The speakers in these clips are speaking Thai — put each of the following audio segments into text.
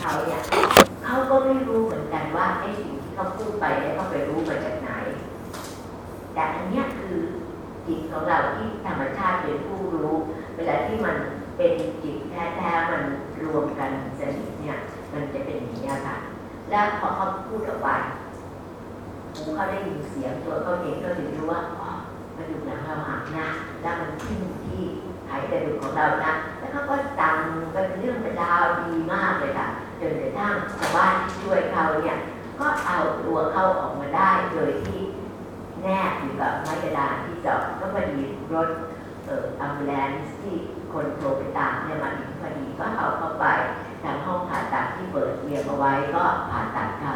เขาเนี่ยเขาก็ไม่รู้เหมือนกันว่าไอ้สิ่งที่เขาพูดไปเนี่ยเขาไปรู้มาจากไหน แต่อันเนี้ยคือจิตของเราที่ธรรมชาติเป็นผู้รู้ เวลาที่มันเป็นจิตแท้ๆมันรวมกันสนิทเนี่ย มันจะเป็นอย่างนี้ยค่ะ แล้วพอเขาพูดออกไปหูเขาได้ยินเสียงตัวเขาเองก็ถึงรู้ว่าอ๋อกระดูกหลังเราหักนะแล้วมันขึ้นที่ไขกระดูกของเรานะ แล้วเขาก็ตังเป็นเรื่องเป็นราวดีมากเลยค่ะ จนกระทั่งชาวบ้านที่ช่วยเขาเนี่ยก็เอาตัวเขาออกมาได้โดยที่แนบอยู่กับไม้กระดานที่จอดก็พอดีรถเอ่อ ambulance ที่คนโทรไปตามเนี่ยมาถึงพอดีก็เอาเข้าไปทางห้องผ่าตัดที่เปิดเตรียมเอาไว้ก็ผ่าตัดเขา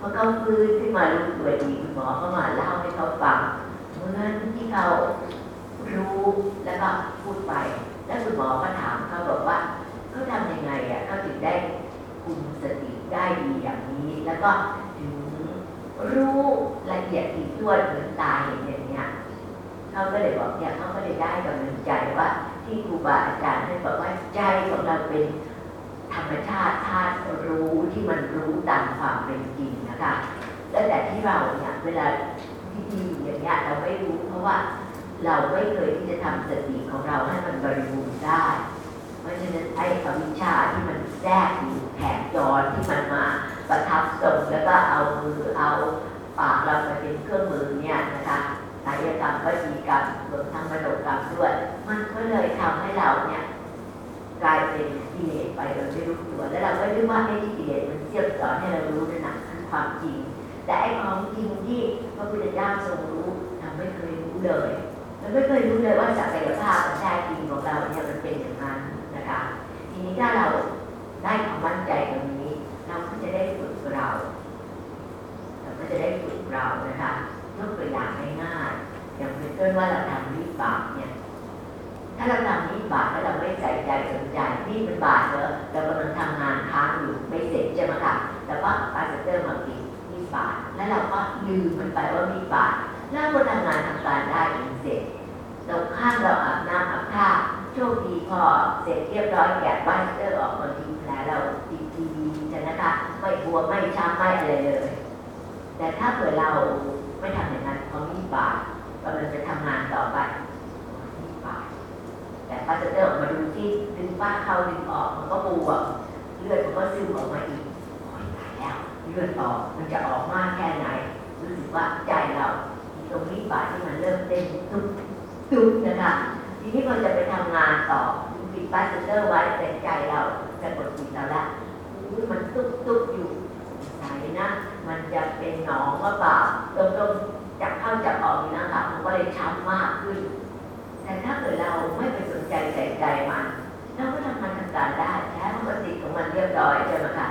พอเขาฟื้นขึ้นมารู้ตัวดีคุณหมอก็มาเล่าให้เขาฟังเหมือนที่เขารู้แล้วก็พูดไป แล้วคุณหมอก็ถามเขาบอกว่าเขาทำยังไงอะเขาถึงได้ คุมสติได้ดีอย่างนี้ แล้วก็ถึงรู้ละเอียดถี่ถ้วนเหมือนตาเห็นอย่างเนี้ยเขาก็เลยบอกเนี่ยเขาก็เลยได้กำลังใจว่า ที่ครูบาอาจารย์ท่านบอกว่าใจของเราเป็นธรรมชาติธาตุรู้ที่มันรู้ตามความเป็นจริงนะคะแล้วแต่ที่เราเนี่ยเวลาดีๆอย่างเงี้ยเราไม่รู้เพราะว่าเราไม่เคยที่จะทำสติของเราให้มันบริบูรณ์ได้ ราะฉะนั้นไอ้อวิชชาที่มันแทรกอยู่แผงจรที่มันมาประทับทรงแล้วก็เอามือเอาปากเราไปเป็นเครื่องมือเนี่ยนะคะกายกรรมวจีกรรมรวมทั้งมโนกรรมด้วย มันก็เลยทำให้เราเนี่ยกลายเป็นกิเลสไปโดยไม่รู้ตัว แล้วเราก็นึกว่าไอ้ที่กิเลสมันเสียบสอนให้เรารู้นั่นนะคือความจริง แต่ไอ้ของจริงที่พระพุทธเจ้าทรงรู้เราไม่เคยรู้เลยเราไม่เคยรู้เลยว่าศักยภาพแท้จริงของเราเนี่ยมันเป็นอย่าง ถ้าเราได้ความมั่นใจตรงนี้ เราก็จะได้ฝึกเรา เราก็จะได้ฝึกเรานะคะยกตัวอย่างง่ายๆอย่างเป็นต้นว่าเราทำวิบากเนี่ย ถ้าเราทำวิบากแล้วเราไม่ใส่ใจสนใจนี่เป็นบาปเนอะเรากำลังทำงานค้างอยู่ไม่เสร็จใช่ไหมคะแต่ว่าพาสเตอร์มาปิดวิบากแล้วเราก็ลืมมันไปว่าวิบากแล้วก็ทำงานทำการได้จนเสร็จตรงข้างเราอาบน้ำอาบท่า โชคดีพอเสร็จเรียบร้อยแกะบ้านเตอร์ออกมาทีแผลเราดีๆจะนะคะไม่บวมไม่ช้ำไม่อะไรเลย แต่ถ้าเกิดเราไม่ทำอย่างนั้นเพราะวิบากกำลังจะทำงานต่อไปวิบากแต่พาสเตอร์ออกมาดูที่ดึงป้าเข้าดึงออกมันก็บวมเลือดมันก็ซึมออกมาอีกโอ้ยตายแล้วเลือดออกมันจะออกมากแค่ไหนรู้สึกว่าใจเราตรงนี้บาดที่มันเริ่มเต้นตุ๊บตุ๊บนะคะ ทีนี้มันจะไปทำงานต่อปิดพาสเตอร์ไว้แต่ใจเราจะกดจิตเราละมันตุ๊บตุ๊บอยู่ใส่นะ มันจะเป็นหนองก็เปล่าตรงตรงๆจับเข้าจับออกอยู่นะคะมันก็เลยช้ำมากขึ้น แต่ถ้าเกิดเราไม่ไปสนใจใส่ใจมันเราก็ทำมันทำการได้แท้ปกติของมันเรียบร้อยใช่ไหมคะ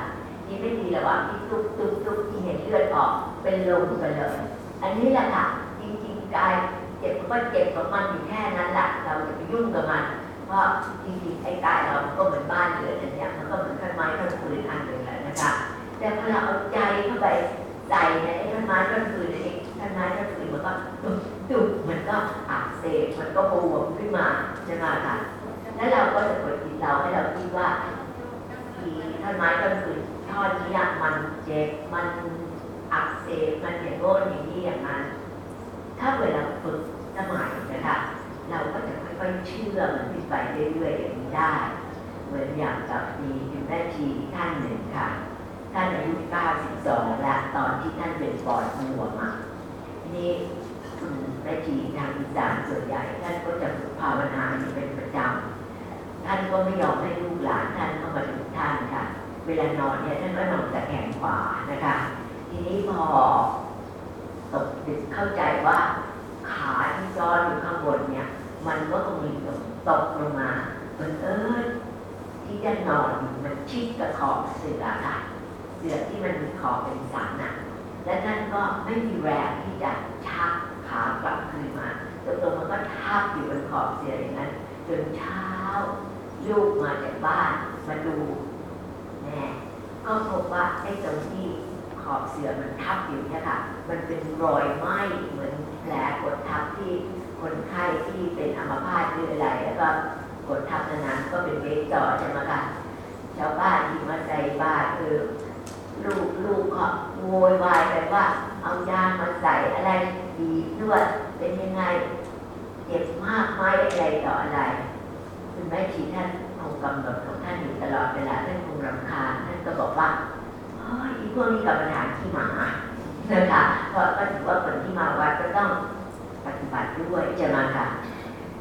นี่ไม่ดีระหว่างที่ตุ๊บตุ๊บตุ๊บที่เห็นเลือดออกเป็นลมไปเลย อันนี้แหละค่ะจริงๆกายเจ็บ มันก็เจ็บของมันอยู่แค่นั้นแหละเราจะไปยุ่งกับมัน เพราะจริงๆไอ้กายเราก็เหมือนบ้านเรือนอันเนี้ยมันก็เหมือนท่อนไม้ท่อนฟืนอันหนึ่งแหละนะคะแต่พอเราเอาใจเข้าไปใส่ในไอ้ท่อนไม้ท่อนฟืนอันนี้ท่อนไม้ท่อนฟืนมันก็ตุ๊บตุ๊บมันก็อักเสบมันก็บวมขึ้นมาใช่ไหมคะแล้วเราก็จะกดจิตเราให้เราคิดว่าทีท่อนไม้ท่อนฟืนท่อนนี้อะมันเจ็บมันอักเสบมันอย่างโน้นอย่างนี้อย่างนั้น ถ้าเวลาฝึก สมัยนะคะ เราก็จะค่อยๆเชื่อมันขึ้นไปเรื่อยๆอย่างนี้ได้ เหมือนอย่างกับมีคุณแม่ชีท่านหนึ่งค่ะ ท่านอายุ 92 แล้วตอนที่ท่านเป็นปอดบวมอะทีนี้แม่ชีทางอีสานส่วนใหญ่ ท่านก็จะภาวนาเป็นประจำท่านก็ไม่ยอมให้ลูกหลานท่านเข้ามาถึงท่านค่ะ เวลานอนเนี่ยท่านก็นอนตะแคงขวานะคะ ทีนี้พอตกดึกเข้าใจว่า ขาที่ซ้อนอยู่ข้างบนเนี่ย มันก็คงมีตกลงมาเหมือนเออที่จะนอนอยู่มันชิดกับขอบเสือค่ะเสือที่มันมีขอบเป็นสันน่ะและท่นก็ไม่มีแรงที่จะชักขากลับคืนมาตรงๆมันก็ทับอยู่บนขอบเสืออย่างนั้นจนเช้าลูกมาจากบ้านมาดูแม่ก็พบว่าไอ้ตรงที่ขอบเสือมันทับอยู่เนี่ยค่ะ มันเป็นรอยไหม้เหมือน ลกดทับที่คนไข้ที่เป็นอัมพาตหรืออะไรแล้วก็กดทับนานๆก็เป็นเบสจอใช่ไหมคะชาวบ้านที่มาใส่บาตรเออลูกลูกก็โวยวายแบบว่า เอายามาใส่อะไรดีนวดเป็นยังไงเจ็บมากไหมอะไรต่ออะไรคุณแม่ชีท่านคงกำหนดของท่านอยู่ตลอดเวลาท่านคงรำคาญท่านก็บอกว่าเฮ้ยอีพวกนี้กรรมฐานขี้หมา นะคะเพราะก็ถือว่าคนที่มาวัดก็ต้องปฏิบัติด้วยจะมาค่ะ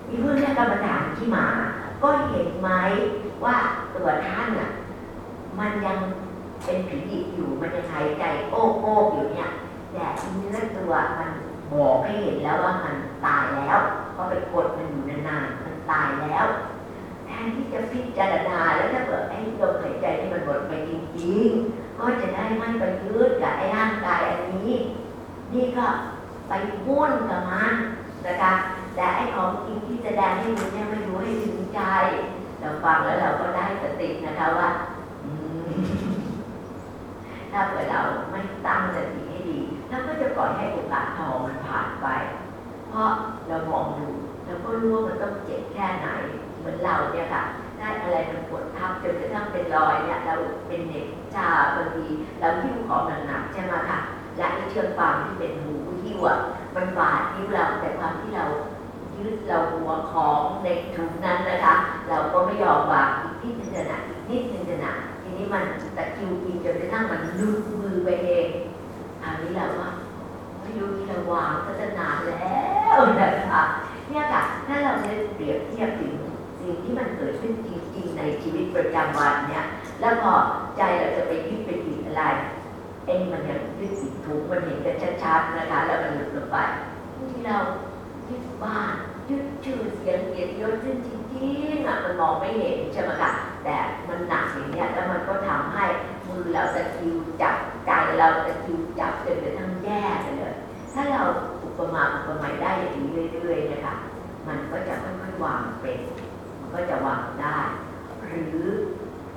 อีเพวกนี้กรรมฐานขี้หมา ก็เห็นไหมว่าตัวท่านน่ะมันยังเป็นผีดิบอยู่มันยังหายใจโอ้โอ้อยู่เนี่ยแต่เนื้อตัวมันบอกให้เห็นแล้วว่ามันตายแล้วเพราะไปกดมันอยู่นานๆมันตายแล้วแทนที่จะพิจารณาแล้วถ้าเกิดไอ้ลมหายใจที่มันหมดไปจริงๆ ก็จะได้ไม่ไปยึดกับไอ้ร่างกายอันนี้ นี่ก็ไปวุ่นกับมันนะคะแต่ไอ้ของจริงที่แสดงให้ดูเนี่ยไม่รู้ให้ถึงใจเราฟังแล้วเราก็ได้สตินะคะว่าถ้าเกิดเราไม่ตั้งสติให้ดีเราก็จะปล่อยให้โอกาสทองมันผ่านไป เพราะเรามองดูเราก็รู้ว่ามันต้องเจ็บแค่ไหน เหมือนเราเนี่ยค่ะ ได้อะไรมันปวดทับจนกระทั่งเป็นรอยเนี่ยเราเป็นเด็กชาบางทีเราหิ้วของหนักๆใช่ไหมค่ะและไอ้เชือกฟางที่เป็นหูหิ้วอะมันบาดนิ้วเราแต่ความที่เรายึดเราหัวของในถุงนั้นนะคะ เราก็ไม่ยอมวางอีกนิดนึงจะหนักอีกนิดนึงจะหนักทีนี้มันตะคิวกินจนกระทั่งมันลุดมือไปเองคราวนี้เราว่าไม่รู้ที่เราวางก็จะนานแล้วนะคะเนี่ยค่ะถ้าเราจะเปรียบเทียบถึงิ่งที่มันเกิดขึ้นจริงๆในชีวิตประจำวันเนี่ย แล้วพอใจเราจะไปยึดไปติดอะไรเอ็นมันยังยึดติดถุงมันเห็นกันชัดๆนะคะ แล้วมันหลุดลงไปที่เรายึดบ้านยึดชื่อเสียงเกียรติยศซึ่งจริงๆอะมันมองไม่เห็นใช่ไหมคะแต่มันหนักอย่างเนี้ยแล้วมันก็ทำให้มือเราตะคิวจับใจเราตะคิวจับจนกระทั่งแย่ไปเลย ถ้าเราอุปมาอุปไมยได้อย่างนี้เรื่อยๆนะคะมันก็จะค่อยๆวางเป็น ก็จะวางได้ หรือ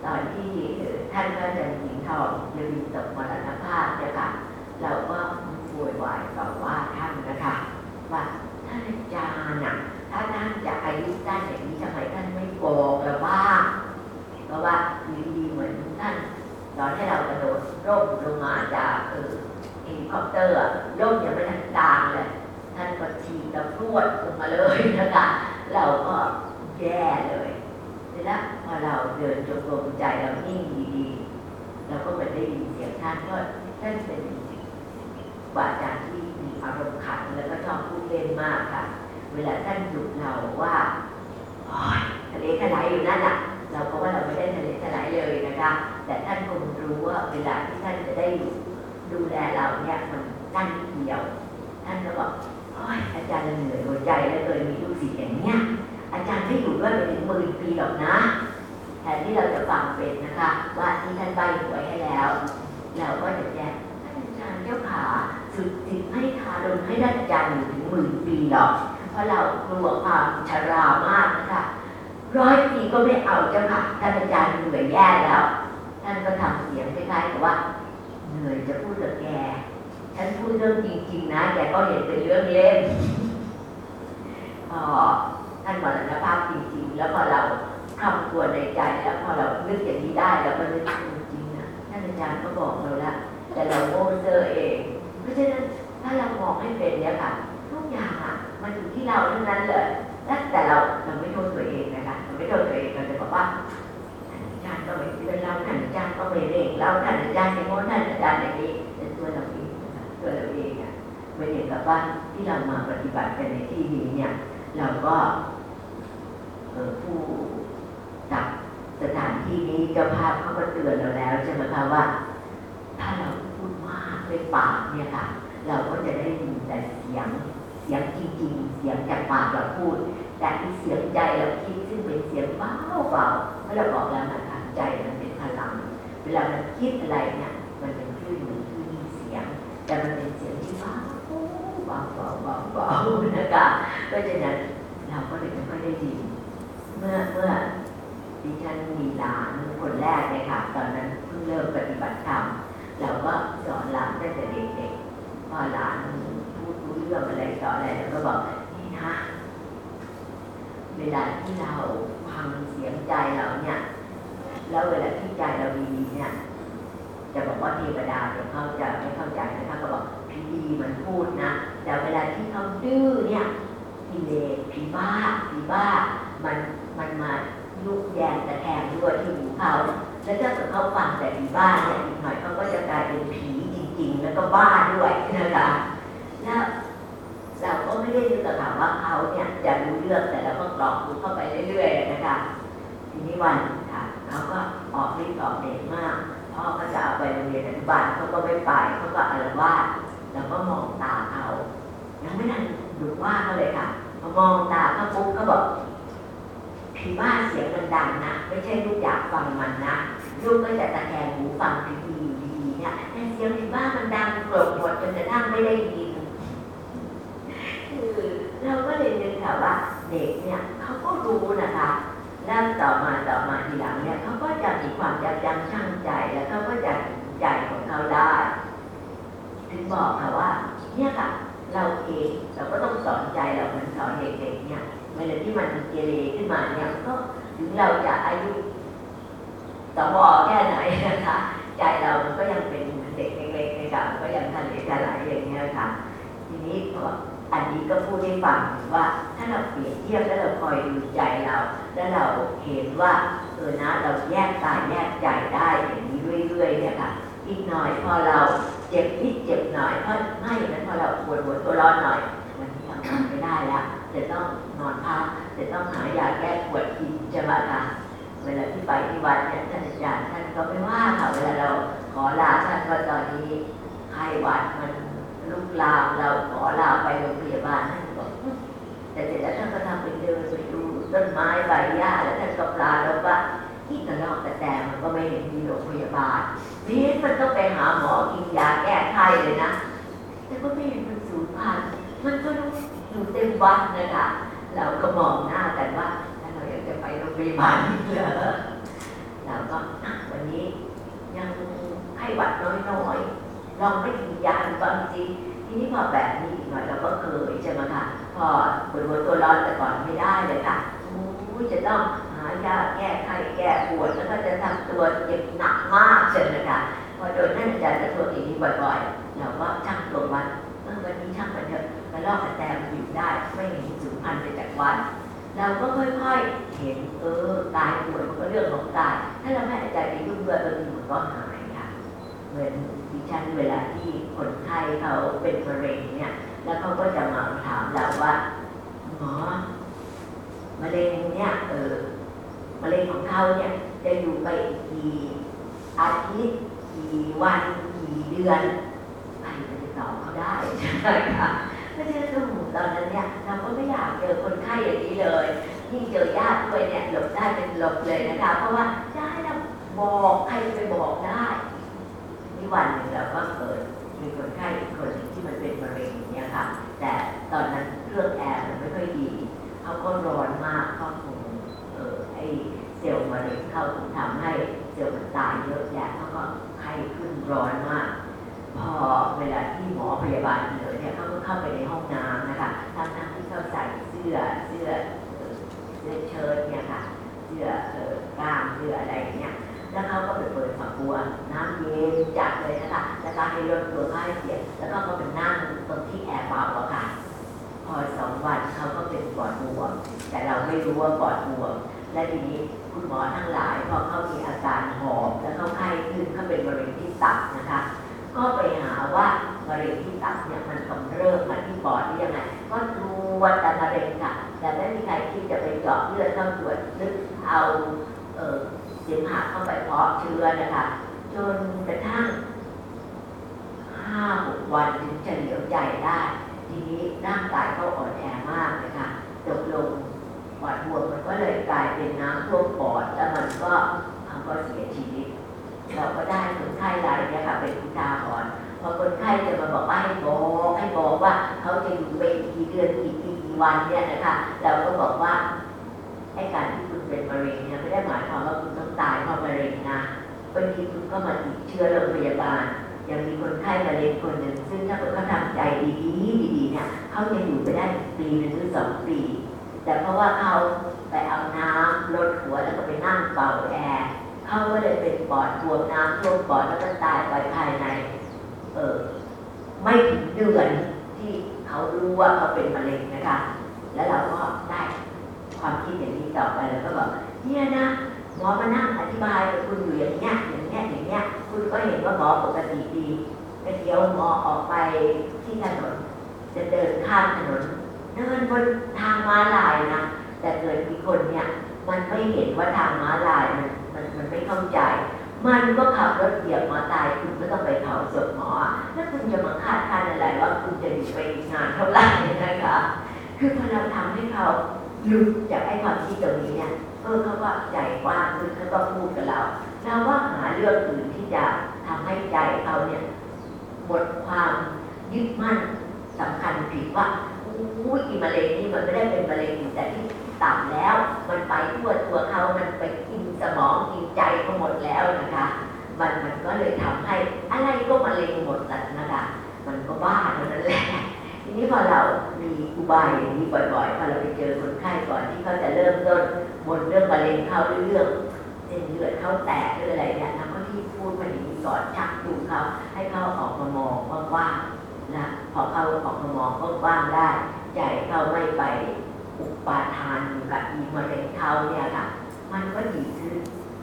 ตอนที่ท่านพระอาจารย์หญิงทองยวินตกมรณภาพเนี่ยค่ะเราก็โวยวายต่อว่าท่านนะคะว่าท่านอาจารย์น่ะถ้าท่านจะอายุสั้นอย่างนี้ทำไมท่านไม่บอกเราบ้างเพราะว่าอยู่ดีเหมือนท่านตอนให้เรากระโดดร่มลงมาจากเออเฮลิคอปเตอร์ร่มยังไม่ทันกางเลยท่านก็ฉีดแล้วพรวดลงมาเลยนะคะเราก็ แย่เลยเสร็จแล้วพอเราเดินจงกรมใจเรานิ่งดีๆเราก็ไปได้ยินเสียงท่านก็ท่านเป็นพระอาจารย์ที่มีอารมณ์ขันแล้วก็ชอบพูดเล่นมากค่ะ เวลาท่านหยุดเราว่าโอ๊ยทะเลทลายอยู่นั่นน่ะเราก็ว่าเราไม่ได้ทะเลทลายเลยนะคะ แต่ท่านคงรู้ว่าเวลาที่ท่านจะได้อยู่ดูแลเราเนี่ยมันสั้นเดียว ท่านก็บอกโอ้ยอาจารย์เหนื่อยหัวใจแล้วเลยมีลูกศิษย์อย่างเนี้ย อาจารย์ไม่อยู่ด้วยไปถึงหมื่นปีหรอกนะแทนที่เราจะฟังเป็นนะคะ ว่าที่ท่านใบหวยให้แล้ว เราก็จะแจ้งท่านอาจารย์เจ้าขาสุดจิตให้ทารุณให้ท่านจารย์อยู่ถึงหมื่นปีหรอก เพราะเรากลัวความชรามากนะคะร้อยปีก็ไม่เอาเจ้าค่ะท่านอาจารย์เหนื่อยแย่แล้ว ท่านก็ทำเสียงคล้ายๆกับว่า เหนื่อยจะพูดกับแก ฉันพูดเรื่องจริง ๆ นะแกก็เห็นเป็นเรื่องเล่นพอ ท่านมรณภาพจริง ๆ แล้วพอเราคำควในใจแล้วพอเรานึกอย่างนี้ได้เราก็นึกจริงๆนะท่านอาจารย์ก็บอกเราละแต่เราโง่เซอร์เอง เพราะฉะนั้นถ้าเรามองให้เป็นเนี่ยค่ะทุกอย่างอะมันอยู่ที่เราเทั้งนั้นเลยและแต่เราเราไม่โทษตัวเองนะคะเราไม่โทษตัวเองเราจะบอกว่าท่านอาจารย์ก็ไม่เป็นเราท่านอาจารย์ก็ไม่เร่งเราท่านอาจารย์อย่างโน้นท่านอาจารย์อย่างนี้เป็นตัวเราเองตัวเราเองอะไม่เห็นกับว่าที่เรามาปฏิบัติกันในที่นี้เนี่ยเราก็ ผู้จัดสถานที่นี้เจ้าภาพเขาก็เตือนเราแล้วใช่ไหมคะว่า ถ้าเราพูดมากด้วยปากเนี่ยค่ะ เราก็จะได้ยินแต่เสียงเสียงจริง ๆ เสียงจากปากเราพูด แต่อีเสียงใจเราคิดซึ่งเป็นเสียงเบาเบาเมื่อเราบอกแล้วนะคะใจมันเป็นพลังเวลามันคิดอะไรเนี่ยมันเป็นคลื่นเหมือนคลื่นเสียง แต่มันเป็นเสียงที่เบาเบาเบาเบาเบานะคะเพราะฉะนั้นเราก็เลยไม่ได้ยิน เมื่อเมื่อดิฉันมีหลานคนแรกเนี่ยค่ะ ตอนนั้นเพิ่งเริ่มปฏิบัติธรรมเราก็สอนหลานตั้งแต่เด็กๆพอหลานพูดรู้เรื่องอะไรต่ออะไรเราก็บอกนี่นะ เวลาที่เราฟังเสียงใจเราเนี่ยแล้วเวลาที่ใจเราดีเนี่ยาะเทวดาเนี่ยเขาจะไม่เข้าใจนะคะก็บอกผีดีมันพูดนะแต่เวลาที่เขาดื้อเนี่ยกิเลสผีบ้าผีบ้ามัน มันมายุกแยงตะแคงด้วยที่หูเขาแล้วถ้าเกิดเขาฟังแต่ผีบ้าเนี่ยอีกหน่อยเขาก็จะกลายเป็นผีจริง ๆ แล้วก็บ้าด้วยนะคะแล้วเราก็ไม่ได้รู้กับว่าเขาเนี่ยจะรู้เรื่องแต่เราก็กรอกดูเข้าไปเรื่อยๆนะคะทีนี้วันค่ะเขาก็ออกฤทธิ์ออกเดชมากพ่อก็จะเอาไปโรงเรียนอนุบาลเขาก็ไม่ไปเขาก็อาละวาดแล้วก็มองตาเขายังไม่ทันดูว่าเขาเลยค่ะพอมองตาเขาปุ๊บก็บอก ผีบ้าเสียงมันดังนะ ไม่ใช่ลูกอยากฟังมันนะ ลูกก็จะตะแคงหูฟังดีดีๆเนี่ยแต่เสียงผีบ้ามันดังกลบหมดจนกระทั่งไม่ได้ยินคือเราก็เลยนึกค่ะว่าเด็กเนี่ยเขาก็รู้นะคะแล้วต่อมาต่อมาทีหลังเนี่ยเขาก็จะมีความยับยั้งชั่งใจแล้วเขาก็จะใจของเขาได้ถึงบอกค่ะว่า เนี่ยค่ะ เราเองเราก็ต้องสอนใจเราเหมือนสอนเด็กๆเนี่ย เวลาที่มันเกเรขึ้นมาเนี่ยก็ถึงเราจะอายุสวแค่ไหนนะคะใจเรามันก็ยังเป็นเด็กเล็กๆในะคะมันก็ยังทันเด็กทันไหลอย่างเงี้ยค่ะ ทีนี้ออันนี้ก็พูดให้ฟังว่าถ้าเราเปรียบเทียบแล้วเราคอยดูใจเรา แล้วเราเห็นว่าเออนะเราแยกกายแยกใจได้อย่างนี้เรื่อยๆเนี่ยค่ะอีกหน่อยพอเราเจ็บนิดเจ็บหน่อยเพราะไม่อย่างนั้นพอเราปวดหัวตัวร้อนหน่อยวันนี้ทำงานไม่ได้แล้ว จะต้องนอนพักจะต้องหายาแก้ปวดกินใช่ไหมคะเวลาที่ไปที่วัดเนี่ยท่านอาจารย์ท่านก็ไม่ว่าค่ะเวลาเราขอลาท่านว่าตอนนี้ไข้หวัดมันลุกลามเราขอลาไปโรงพยาบาลท่านบอกแต่เสร็จแล้วท่านก็ทำเป็นเดินไปดูต้นไม้ใบหญ้าแล้วท่านก็ปลาแล้วว่าที่กระรอกกระแตมันก็ไม่เห็นมีโรงพยาบาลนี่มันต้องไปหาหมอกินยาแก้ไข้เลยนะ แต่ก็ไม่เห็นมันสูญพันธุ์มันก็รู้ อยู่เต็มวัดนะคะเราก็มองหน้ากันว่าถ้าเราอยากจะไปโรงพยาบาลนี่เหรอเราก็วันนี้ ยังไข้หวัดน้อยๆลองไม่กินยาดูบางทีทีนี้พอแบบนี้อีกหน่อยเราก็เคยใช่ไหมคะพอปวดหัวตัวร้อนแต่ก่อนไม่ได้เลยค่ะจะต้องหายาแก้ไข้แก้ปวดแล้วก็จะทำตัวเจ็บหนักมากเช่นนะคะพอโดนท่นอาจารย์จะทวงอย่างนี้บ่อยๆเราก็ช่างตัววัดเออวันนี้ช่างมันเถอะ ลอกกระแตมันอยู่ได้ ไม่เห็นสูญพันไปจากวัดเราก็ค่อยๆเห็นเออกายป่วยมันก็เรื่องของกาย ถ้าเราไม่อาจไปยุ่งด้วยบางทีมันก็หายค่ะเหมือนดิฉันเวลาที่คนไข้เขาเป็นมะเร็งเนี่ย แล้วเขาก็จะมาถามเราว่าหมอมะเร็งเนี่ยเออมะเร็งของเขาเนี่ยจะอยู่ไปกี่อาทิตย์กี่วันกี่เดือนใครจะไปตอบเขาได้ใช่ไหมคะ ไม่ใช่สมุนตอนนั้นเนี่ยเราก็ไม่อยากเจอคนไข้อย่างนี้เลยยิ่งเจอญาติด้วยเนี่ยหลบได้เป็นหลบเลยนะคะ เพราะว่าจะให้เราบอกใครไปบอกได้นี่วันหนึ่งเราก็เกิดมีคนไข้อีกคนหนึ่งที่มันเป็นมะเร็งอย่างเนี่ยค่ะ แต่ตอนนั้นเครื่องแอร์มันไม่ค่อยดีเขาก็ร้อนมากเขาคงเออไอเซลล์มะเร็งเข้าถึงทำให้เซลล์มันตายเยอะแยะเขาก็ไข้ขึ้นร้อนมาก พอเวลาที่หมอพยาบาลเหลือเนี่ยเขาก็เข้าไปในห้องน้ำนะคะทั้งทั้งที่เขาใส่เสื้อเสื้อเสื้อเชิ้ตเนี่ยค่ะเสื้อเอ่อกล้ามเสื้ออะไรเงี้ยแล้วเขาก็ไปเปิดฝักบัวน้ำเย็นจัดเลยนะคะแล้วก็ให้ลดตัวค่าเสียแล้วก็เขาไปนั่งตรงที่แอร์เป่าอะค่ะพอสองวันเขาก็เป็นปอดบวมแต่เราไม่รู้ว่าปอดบวมและทีนี้คุณหมอทั้งหลายพอเขามีอาการหอบแล้วเขาไข้ขึ้นเขาเป็นมะเร็งที่ตับนะคะ ก็ไปหาว่ามะเร็งที่ตับเนี่ยมันกำเริบมาที่ปอดหรือยังไงก็ตรวจแต่มะเร็งค่ะ แต่ไม่มีใครที่จะไปเจาะเลือดเข้าตรวจนึกเอาเสมหะเข้าไปเพาะเชื้อนะคะ จนกระทั่งห้าหกวันถึงจะเหลียวใจได้ ทีนี้ร่างกายเขาอ่อนแอมากนะคะตกลงปอดบวมมันก็เลยกลายเป็นน้ำท่วมปอดแล้วมันก็เขาก็เสียชีวิต เราก็ได้คนไข้รายนี้ค่ะเป็นอุทาหรณ์พอคนไข้จะมาบอกว่าให้บอกให้บอกว่าเขาจะอยู่ไปกกี่เดือนกี่ปีกี่วันเนี่ยนะคะเราก็บอกว่าไอ้การที่คุณเป็นมะเร็งเนี่ยไม่ได้หมายความว่าคุณต้องตายเพราะมะเร็งนะบางทีคุณก็มาติดเชื้อโรงพยาบาลยังมีคนไข้มะเร็งคนหนึ่งซึ่งถ้าเกิดเขาทำใจดีๆดีๆเนี่ยเขาจะอยู่ไปได้ปีหนึ่งหรือสองปีแต่เพราะว่าเขาไปเอาน้ำลดหัวแล้วก็ไปนั่งเป่าแอร์ เขาก็เลยเป็นปอดบวมน้ำท่วมปอดแล้วก็ตายไปภายใน เออไม่ถึงเดือนที่เขารู้ว่าเขาเป็นมะเร็งนะคะ แล้วเราก็ได้ความคิดอย่างนี้ต่อไปแล้วก็บอกเนี่ยนะหมอมานั่งอธิบายกับคุณอยู่อย่างเงี้ยอย่างเงี้ยอย่างเงี้ยคุณก็เห็นว่าหมอปกติดีแต่เดี๋ยวหมอออกไปที่ถนน จะเดินข้ามถนนเดินบนทางม้าลายนะแต่เกิดมีคนเนี่ย มันไม่เห็นว่าทางม้าลายมันมันมัน ไม่เข้าใจ มันก็ขับรถเหยียบหมอตายคุณก็ต้องไปเผาศพหมอ แล้วคุณจะมาคาดคันอะไรว่าคุณจะอยู่ไปอีกนานเท่าไหร่นะคะ คือพอเราทำให้เขาหลุดจากไอ้ความคิดตรงนี้เนี่ยเออเขาก็ใจกว้างขึ้นเขาก็พูดกับเราเราว่าหาเรื่องอื่นที่จะทำให้ใจเขาเนี่ยหมดความยึดมั่นสำคัญผิดว่าอู้ยมะเร็งนี่มันไม่ได้เป็นมะเร็งอยู่แต่ที่ ต่ำแล้ว มันไปทั่วตัวเขามันไปกินสมองกินใจเขาหมดแล้วนะคะ มันมันก็เลยทำให้อะไรก็มะเร็งหมดแล้วนะคะมันก็บ้าเท่านั้นแหละทีนี้พอเรามีอุบายอย่างนี้บ่อยๆพอเราไปเจอคนไข้ก่อนที่เขาจะเริ่มต้นบนเรื่องมะเร็งเข้าเรื่องเส้นเลือดเขาแตกหรืออะไรเนี่ยเราก็ที่พูดมาอย่างนี้ก่อนชักจูงเขาให้เขาออกมามองกว้างๆนะพอเขาออกมามองกว้างๆได้ใจเขาไม่ไป อุปาทานอยู่กับอีมะเร็งเขาเนี่ยค่ะ มันก็ดีขึ้น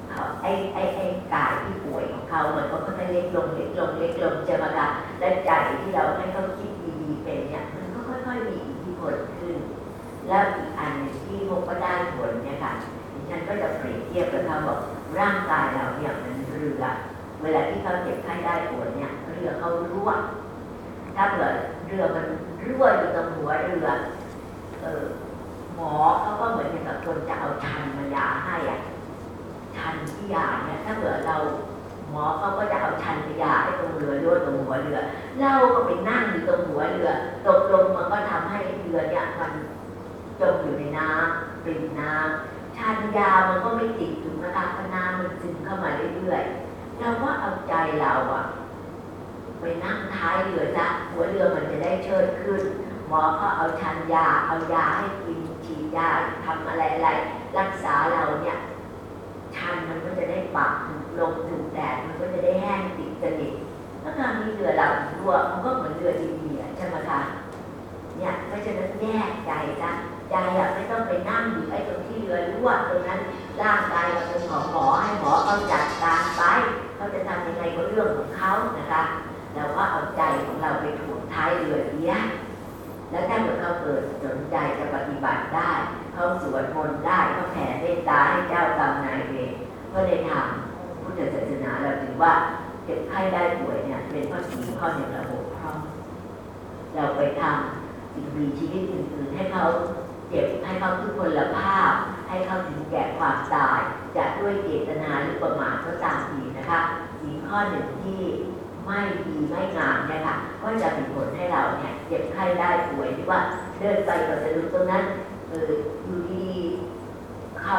เขาไอ้ไอ้ไอ้กายที่ป่วยของเขามันก็ค่อยๆเล็กลงเล็กลงเล็กลงจะมาค่ะและใจที่เราให้เขาคิดดีๆเป็นเนี่ยมันก็ค่อยๆมีอิทธิพลขึ้น แล้วอีกอันที่พวกก็ได้ผลเนี่ยค่ะดิฉันก็จะเปรียบเทียบกับเขาบอกร่างกายเราเนี่ยมันเรือเวลาที่เขาเจ็บไข้ได้ผลเนี่ยเรือเขารั่วถ้าเกิดเรือมันรั่วอยู่ตรงหัวเรือเออ มอเขาก็เหมือนกับคนจะเอาชันมายาให้อะชันที่ยาเนี่ยถ้าเกิดเราหมอเขาก็จะเอาชันยาให้ตรงเรือรั่วตรงหัวเรือเราก็ไปนั่งอยู่ตรงหัวเรือ ตกลงมันก็ทำให้เรือเนี่ยมันจมอยู่ในน้ำปริ่มน้ำชันยามันก็ไม่ติดถูกนะคะพราะน้ำมันซึมเข้ามาเรื่อยๆเราว่าเอาใจเราอะไปนั่งท้ายเรือซะหัวเรือมันจะได้เชิดขึ้น หมอก็เอาชันยาเอายาให้กิน ยาทำอะไรอะไรรักษาเราเนี่ยชันมันก็จะได้ปรับถูกลมถูกแดดมันก็จะได้แห้งติดสนิทแล้วการมีเรือเรารั่วมันก็เหมือนเรือดีๆอะใช่ไหมคะเนี่ยเพราะฉะนั้นแยกใจซะใจอะไม่ต้องไปนั่งอยู่ไอ้ตรงที่เรือรั่วตรงนั้นร่างกายเราเป็นของหมอให้หมอเขาจัดการไปเขาจะทำยังไงก็เรื่องของเขานะคะเราก็เอาใจของเราไปถ่วงท้ายเรือเสีย แล้วถ้าเกิดเขาเกิดสนใจจะปฏิบัติได้ เขาสวดมนต์ได้เขาแผ่เมตตาให้เจ้ากรรมนายเวรก็ได้ทำพุทธศาสนาเราถือว่าเจ็บไข้ได้ป่วยเนี่ยเป็นข้อสี่ข้อหนึ่งระบบพร้อมเราไปทำสิ่งมีชีวิตอื่นๆให้เขาเจ็บให้เขาทุกพละภาพ ให้เขาถึงแก่ความตายจะด้วยเจตนาหรือประมาทก็ตามทีนะคะสี่ข้อหนึ่งที่ ไม่ดีไม่งามเนี่ยค่ะก็จะมีผลให้เราเนี่ยเจ็บไข้ได้ป่วยที่ว่าเดินไปกับสะดุดตรงนั้นเอออยู่ดีเขา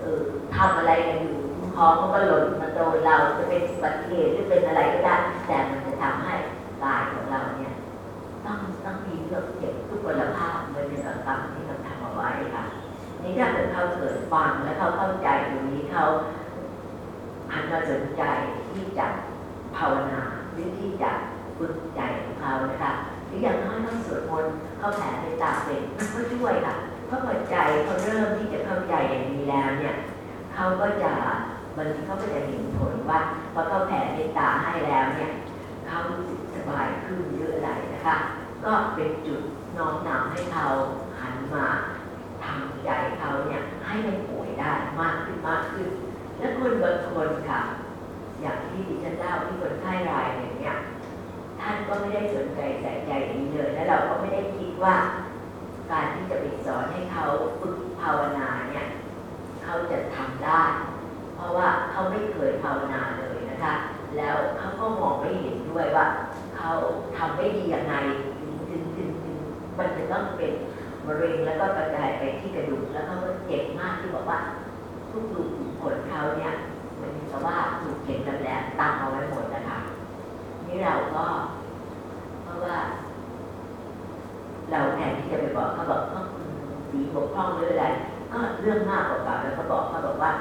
เออทำอะไรกันอยู่คอเขาก็หล่นมาโดนเราจะเป็นอุบัติเหตุหรือเป็นอะไรก็ได้แต่มันจะทำให้กายของเราเนี่ยต้องต้องมีเรื่องเจ็บทุกพลภาพเหมือนในกรรมที่เราทำเอาไว้ค่ะนี่ถ้าเกิดเขาเกิดฟังและเขาเข้าใจตรงนี้เขาหันมาสนใจที่จะภาวนา หรือที่จะฝึกใจของเขานะคะหรืออย่างน้อยต้องสวดมนต์เข้าแผ่ในตาเป็นมันก็ช่วยค่ะเพราะพอใจเขาเริ่มที่จะเข้าใจอย่างนี้แล้วเนี่ยเขาก็จะบางทีเขาก็จะเห็นผลว่าพอเขาแผ่เมตตาให้แล้วเนี่ยเขารู้สึกสบายขึ้นเยอะอะไรนะคะ ก็เป็นจุดน้อมนำให้เขาหันมาทำใจเขาเนี่ยให้มันป่วยได้มากขึ้นมากขึ้น และคนบางคนค่ะ อย่างที่ดิฉันเล่าที่คนไข้รายหนึ่งเนี่ย ท่านก็ไม่ได้สนใจใส่ใจนี้เลย และเราก็ไม่ได้คิดว่าการที่จะไปสอนให้เขาฝึกภาวนาเนี่ยเขาจะทำได้ เพราะว่าเขาไม่เคยภาวนาเลยนะคะ แล้วเขาก็มองไม่เห็นด้วยว่าเขาทำไม่ดียังไงถึงถึงถึงถึงมันจะต้องเป็นมะเร็งแล้วก็กระจายไปที่กระดูกแล้วเขาก็เจ็บมากที่บอกว่าทุกรูขุมขนเขาเนี่ยเหมือนกับว่าถูกเข็มแลมๆตั้งเอาไว้หมดนะคะ นี่เราก็ เพราะว่า เราแทนที่จะไปบอกเขาบอกว่าสีบกพร่องหรืออะไรก็เรื่องมากกว่าๆแล้วก็บอกเขาบอกว่า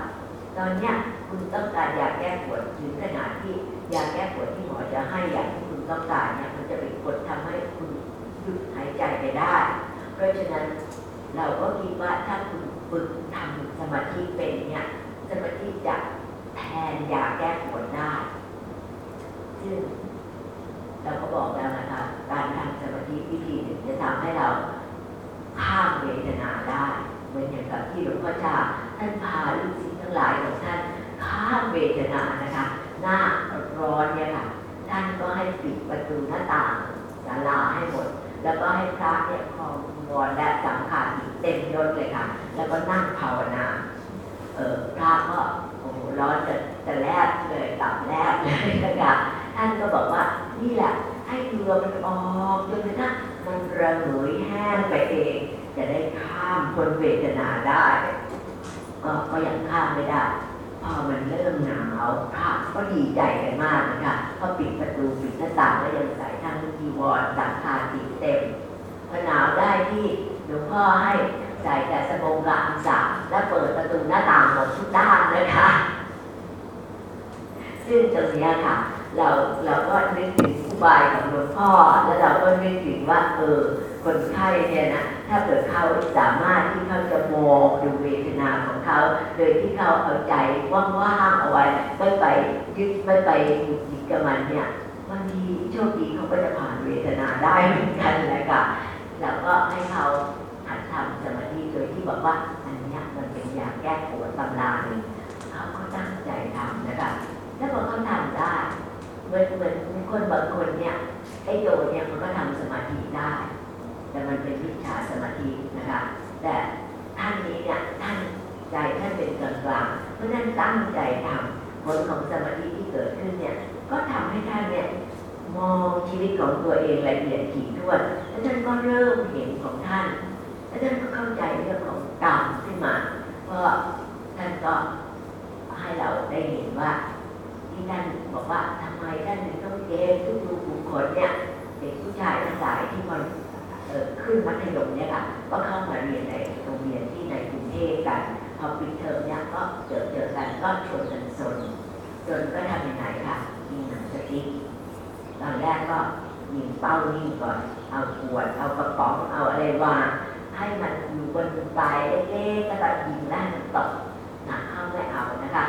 ตอนเนี้ยคุณต้องการยาแก้ปวดถึงขนาดที่ยาแก้ปวดที่หมอจะให้อย่างที่คุณต้องการเนี่ยมันจะเป็นกดทำให้คุณหยุดหายใจไปได้ เพราะฉะนั้นเราก็คิดว่าถ้าคุณฝึกทำสมาธิเป็นเนี่ยสมาธิจะแทนยาแก้ปวดได้ซึ่ง เราก็บอกแล้วนะคะ การทำสมาธิวิธีหนึ่งจะทำให้เราข้ามเวทนาได้ เหมือนอย่างกับที่หลวงพ่อชาท่านพาลูกศิษย์ทั้งหลายของท่านข้ามเวทนานะคะ หน้าร้อนเนี่ยค่ะท่านก็ให้ปิดประตูหน้าต่างศาลาให้หมด แล้วก็ให้พระเนี่ยครองนอนและสังขารเต็มยศเลยค่ะ แล้วก็นั่งภาวนาเออพระก็โอ้โหร้อนจะจะแลบเลยตับแลบเลยนะคะท่านก็บอกว่า นี่แหละ ให้เรือมันออกจนกระทั่งมันระเหยแห้งไปเอง จะได้ข้ามพ้นเวทนาได้ก็ก็ยังข้ามไม่ได้พอมันเริ่มหนาวพระก็ดีใจกันมากนะคะพอปิดประตูปิดหน้าต่างแล้วยังใส่ทั้งจีวรสังฆาติเต็มพอหนาวได้ที่หลวงพ่อให้ใส่แต่สบงกับอังสาแล้วเปิดประตูหน้าต่างหมดทุกด้านนะคะ ซึ่งตรงเนี้ยค่ะ เราเราก็นึกถึงอุบายของหลวงพ่อ แล้วเราก็นึกถึงว่าเออคนไข้เนี่ยนะถ้าเกิดเขาสามารถที่เขาจะมองดูเวทนาของเขา โดยที่เขาเอาใจว่างๆเอาไว้ไม่ไปยึดไม่ไปหยุดจิตกับมันเนี่ยบางทีโชคดีเขาก็จะผ่านเวทนาได้เหมือนกันแหละค่ะเราก็ให้เขาหัดทำสมาธิโดยที่บอกว่าอันเนี้ยมันเป็นยาแก้ปวดตำราหนึ่งเขาก็ตั้งใจทำนะคะแล้วพอเขาทำได้ มือนเหมือนคนบางคนเนี่ยไอโยเนี่ยมันก็ทำสมาธิได้ แต่มันเป็นวิชาสมาธินะคะ แต่ท่านนี้เนี่ยท่านใจท่านเป็นกลางกลางเพราะท่านตั้งใจทำผลของสมาธิที่เกิดขึ้นเนี่ยก็ทำให้ท่านเนี่ยมองชีวิตของตัวเองละเอียดถี่ถ้วนแล้วท่านก็เริ่มเห็นของท่านแล้วท่านก็เข้าใจเรื่องของกรรมขึ้นมา เพราะท่านก็ให้เราได้เห็นว่า ที่ท่านบอกว่าทำไมท่านถึงต้องเกณฑ์ทุกดูบุคคลเนี่ยเด็กผู้ชายทั้งหลายที่มันเอ่อขึ้นมัธยมเนี่ยค่ะก็เข้ามาเรียนในโรงเรียนที่ในกรุงเทพกันพอปิดเทอมเนี่ยก็เจอเจอกันก็ชวนกันซนจนก็ทำยังไงค่ะยิงหนังสติ๊กตอนแรกก็ยิงเป้านิ่งก่อนเอาขวดเอากระป๋องเอาอะไรวางให้มันอยู่บนปลายเล็กๆแล้วก็ยิงแล้วมันตกหนักเข้าไม่เอานะคะ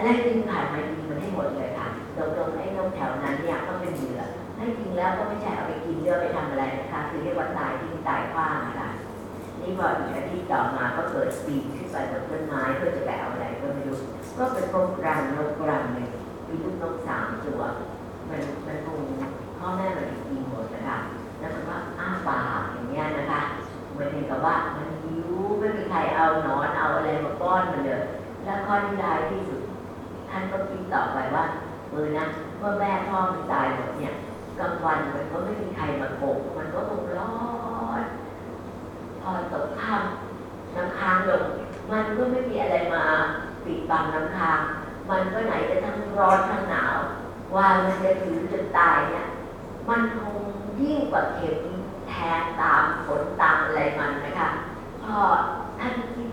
อันนั้นยิงผ่านมายิงมันให้หมดเลยค่ะตรงๆไอ้นกแถวนั้นเนี่ยก็เป็นเหยื่อให้จริงแล้วก็ไม่ใช่เอาไปกินเลือไปทำอะไรนะคะ คือเรียกว่าตายทิ้งตายขว้างนะคะนี่พออีกอาทิตย์ต่อมาก็เกิดปีนขึ้นไปบนต้นไม้เพื่อจะไปเอาอะไรก็ไม่รู้ก็เป็นพวกรังนกรังหนึ่งมีลูกนกสามตัวมันมันคงพ่อแม่มันกินหมดนะคะแล้วมันก็อ้าปากอย่างเงี้ยนะคะเหมือนกับว่ามันหิวไม่มีใครเอานอนเอาอะไรมาป้อนมันเลยแล้วข้อที่ร้ายที่สุด ท่านก็คิดต่อไปว่าเออนะเมื่อแม่พ่อมันตายหมดเนี่ยกลางวันมันก็ไม่มีใครมาโกกมันก็คงร้อนพอตกค่ำน้ำค้างลงมันก็ไม่มีอะไรมาปิดบังน้ำค้าง มันก็ไหนจะทั้งร้อนทั้งหนาวว่ามันจะถือจนตายเนี่ยมันคงยิ่งกว่าเข็มแทงตามขนตามอะไรมันนะคะพอท่านคิด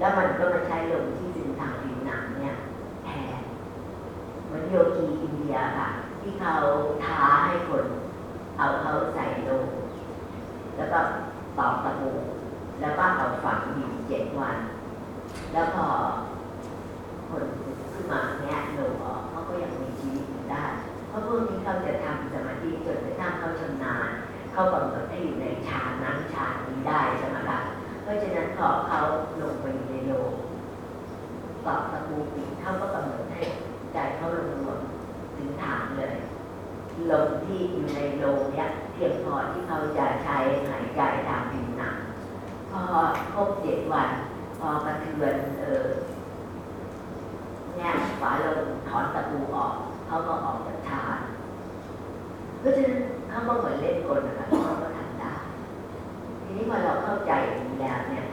แล้วมันก็มาใช้ลมที่ซึมทางผิวหนังเนี่ยแทนเหมือนโยคีอินเดียค่ะ ที่เขาท้าให้คนเอาเขาใส่โลงแล้วก็ตอกตะปูแล้วก็เอาฝังดินเจ็ดวัน แล้วพอคนขึ้นมาแงะโลงออกเขาก็ยังมีชีวิตอยู่ได้ เพราะพวกนี้เขาจะทำสมาธิจนกระทั่งเขาชำนาญเขากำหนดให้อยู่ในฌานนั้นฌานนี้ได้ ราะฉะนั้นพอเขาลงไปในโลงตอกตะปูปิดเขาก็กำหนดให้ใจเขาลงรวมถึงฐานเลยลมที่อยู่ในโลงเนี้ยเพียงพอที่เขาจะใช้หายใจตามผิวหนังพอครบเจ็ดวัน พอกระเทือนเออเนี่ยฝาลงถอนตะปูออกเขาก็ออกจากฌานเพราะฉะนั้นเขาก็เหมือนเล่นกลนะคะ ทีนี้พอเราเข้าใจอย่างนี้แล้วเนี่ย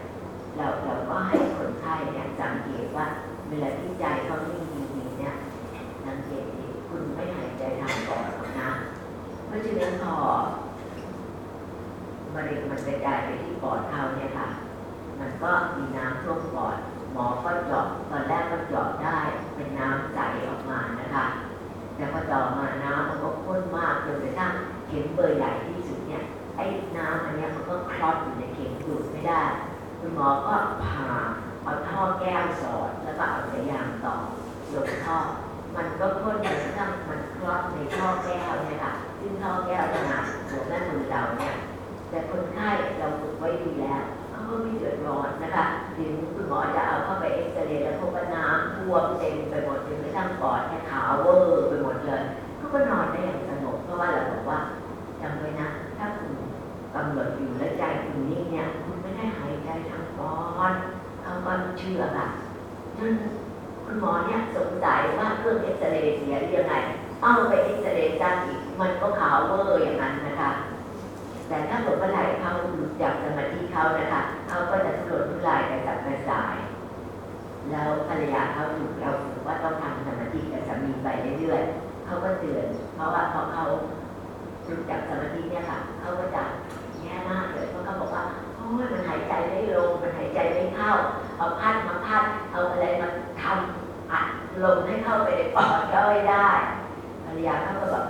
เราเราก็ให้คนไข้เนี่ยสังเกตว่า เวลาที่ใจเขานิ่งจริงๆเนี่ยสังเกตดิคุณไม่หายใจทางปอดหรอกนะเพราะฉะนั้นพอมะเร็งมันกระจายไปที่ปอดเขาเนี่ยค่ะ มันก็มีน้ำท่วมปอดหมอก็เจาะตอนแรกก็เจาะได้เป็นน้ำใสออกมานะคะ แต่พอเจาะมาน้ำมันก็ข้นมากจนกระทั่งเข็มเบอร์ใหญ่ที่ ไอ้น้ำอันนี้มันก็คลอดอยู่ในเข็มดูดไม่ได้ คุณหมอก็ผ่าเอาท่อแก้วสอดแล้วก็เอาสายยางต่อลงท่อ มันก็พ่นจนกระทั่งมันคลอดในท่อแก้วเนี่ยค่ะซึ่งท่อแก้วขนาดหัวแม่มือเราเนี่ยแต่คนไข้เราฝึกไว้ดีแล้วเขาก็ไม่เดือดร้อนนะคะถึงคุณหมอจะเอาเข้าไปเอ็กซเรย์แล้วพบว่าน้ำท่วมเต็มไปหมดจนกระทั่งปอดแกขาวเวอร์ไปหมดเลยเขาก็นอนได้อย่างสงบเพราะว่าเราบอกว่าจำไว้นะ กำหนดอยู่และใจคุณนี่เนี่ยคุณไม่ได้หายใจทางปอดเขาก็เชื่อค่ะจนคุณหมอเนี่ยสงสัยว่าเครื่องเอ็กซเรย์เสียหรือยังไงเอาไปเอ็กซเรย์จ้างอีกมันก็ขาวเวอร์อย่างนั้นนะคะ แต่ถ้าเกิดเมื่อไหร่เขาหลุดจากสมาธิเขานะคะเขาก็จะทุรนทุรายกระสับกระสาย แล้วภรรยาเขาถูกเราฝึกว่าต้องทำสมาธิกับสามีไปเรื่อยๆเขาก็เตือน เพราะว่าพอเขาหลุดจากสมาธิเนี่ยค่ะเขาก็จะ มากเลยเพราะเขาบอกว่าโอ้ยมันหายใจไม่ลงมันหายใจไม่เข้า เอาพัดมาพัดเอาอะไรมาทำอัดลมให้เข้าไปในปอดก็ไม่ได้ภรรยาเขาก็แบบ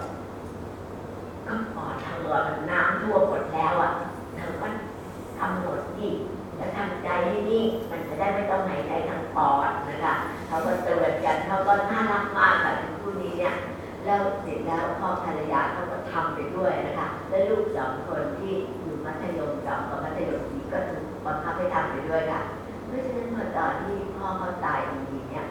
ก็ปอดเธอมันน้ำท่วมหมดแล้วอะเธอก็ทำหมดดิแล้วทำใจให้นิ่งมันจะได้ไม่ต้องหายใจทางปอดนะคะเขาก็เตือนกันเขาก็น่ารักมากค่ะถึงคู่นี้เนี่ยแล้วเสร็จแล้วพ่อภรรยาเขาก็ทำไปด้วยนะคะ และลูกสองคนที่ ธยมสองกับมัธยมสี่ก็ถูกบังคับให้ทำไปด้วยค่ะ เพราะฉะนั้นเมื่อตอนที่พ่อเขาตายจริงๆเนี่ย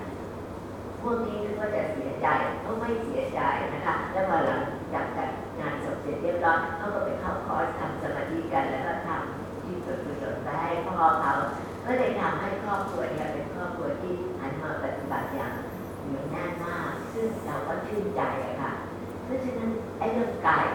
พวกนี้ก็จะเสียใจเขาไม่เสียใจนะคะ แล้วพอหลังจากจัดงานศพเสร็จเรียบร้อยเขาก็ไปเข้าคอร์สทำสมาธิกันแล้วก็ทำที่เกิดประโยชน์ไปให้พ่อเขาก็เลยทำให้ครอบครัวเนี่ยเป็นครอบครัวที่หันมาปฏิบัติอย่างเหนียวแน่นมาก ซึ่งเราก็ชื่นใจอะค่ะ เพราะฉะนั้นไอ้เรื่องกาย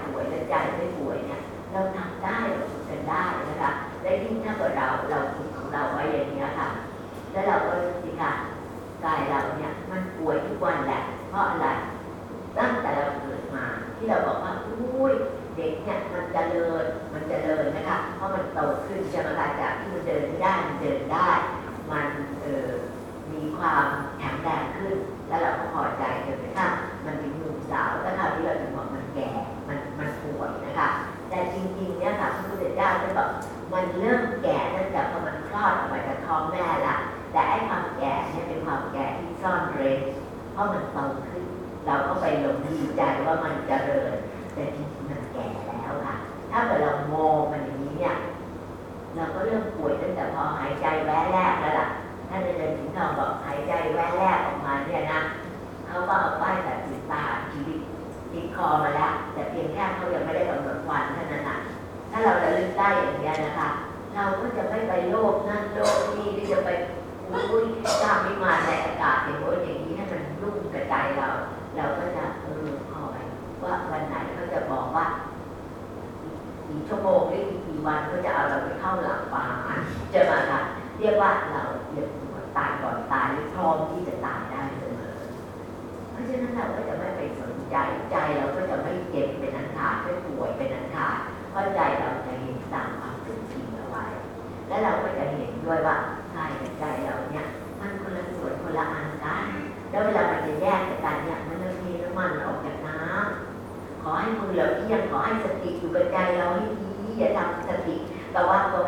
จะทำสติแบบว่าตัว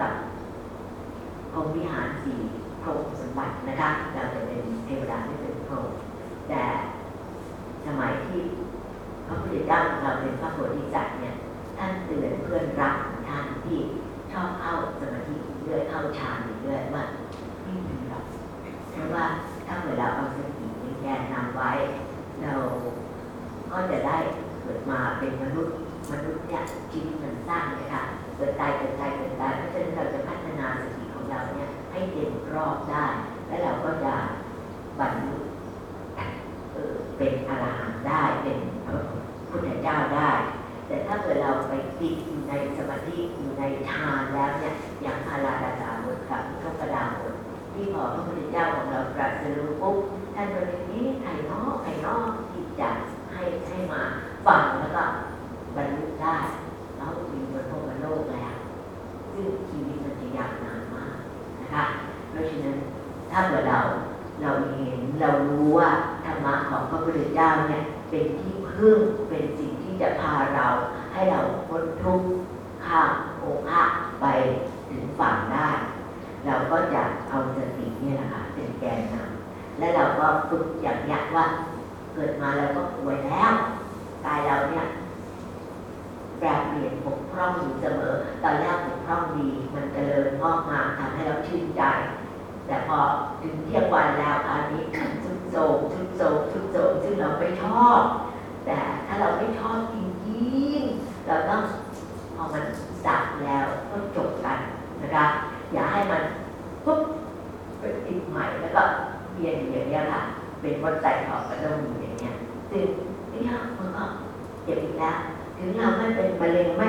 กับกรมวิหารสี่กรมสมบัตินะคะ ไ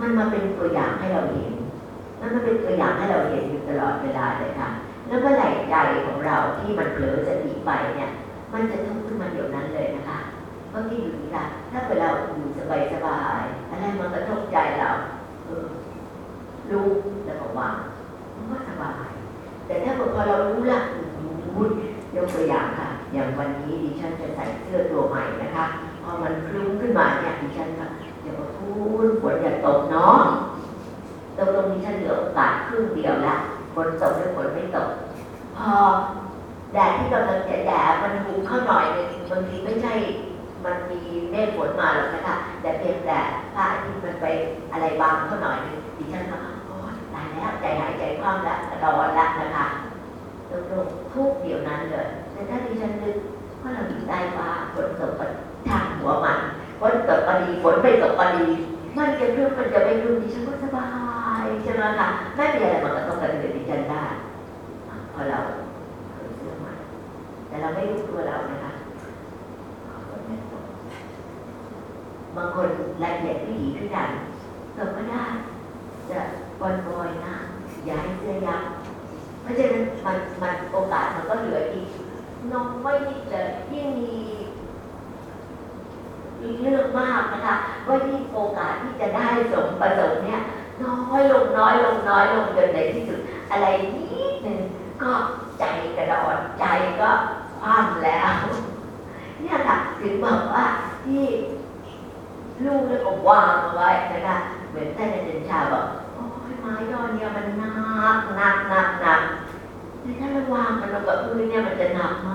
มันมาเป็นตัวอย่างให้เราเห็น มันมาเป็นตัวอย่างให้เราเห็นอยู่ตลอดเวลาเลยค่ะ แล้วเมื่อไหร่ใจของเราที่มันเผลอสติไปเนี่ย มันจะทุกข์ขึ้นมาเดี๋ยวนั้นเลยนะคะก็ที่ดูนี่ค่ะถ้าเกิดเราอยู่สบายสบายอะไรมันกระทบใจเราเออรู้แล้วก็วางมันก็สบาย แต่ถ้าพอเรารู้ละวุ้นยกตัวอย่างค่ะ อย่างวันนี้ดิฉันจะใส่เสื้อตัวใหม่นะคะ พอมันคลุ้งขึ้นมาเนี่ยดิฉันก็จะ พูดฝนอย่าตกเนาะตกลงดิฉันเหลือโอกาสครึ่งเดียวละฝนตกหรือฝนไม่ตก พอแดดที่กำลังจะแดดมันหุบเข้าหน่อยนึงบางทีไม่ใช่ มันมีเมฆฝนมาหรอกนะคะแต่เพียงแต่พระอาทิตย์มันไปอะไรบางเข้าหน่อยนึงดิฉันก็โอ้ตายแล้วใจหายใจคว่ำละรอนละนะคะตกลงทุกเดียวนั้นเลยแต่ถ้าดิฉันนึกว่าเราอยู่ใต้ฟ้าฝนตกก็ทางหัวมัน ฝนตกก็ดีฝนไม่ตกก็ดีมันจะครึ้มมันจะไม่รึ้มดิฉันก็สบายใช่ไหมคะไม่มีอะไรมากระทบกระเทือนดิฉันได้พอเราเกิดเสื้อใหม่แต่เราไม่รู้ตัวเรานะคะบางคนละเอียดพิถีพิถันตกก็ได้จะบอยนะอย่าให้เสื้อยับเพราะฉะนั้นมันมันโอกาสมันก็เหลืออีกน้อยนิดเลยยิ่งมี มีเรื่องมากนะคะว่ายิ่งโอกาสที่จะได้สมประสงค์เนี่ยน้อยลงน้อยลงน้อยลงจนในที่สุด อะไรนิดหนึ่งก็ใจกระดอนใจก็คว่ำแล้ว เนี่ยค่ะถึงบอกว่าที่ลูกเนี่ยก็วางเอาไว้นะคะเหมือนท่านอาจารย์ชาบอกโอ้ยไม้ยอเนี่ยมันหนักหนักหนักหนักแต่ถ้าเราวางมันลงกับพื้นเนี่ยมันจะหนักไหม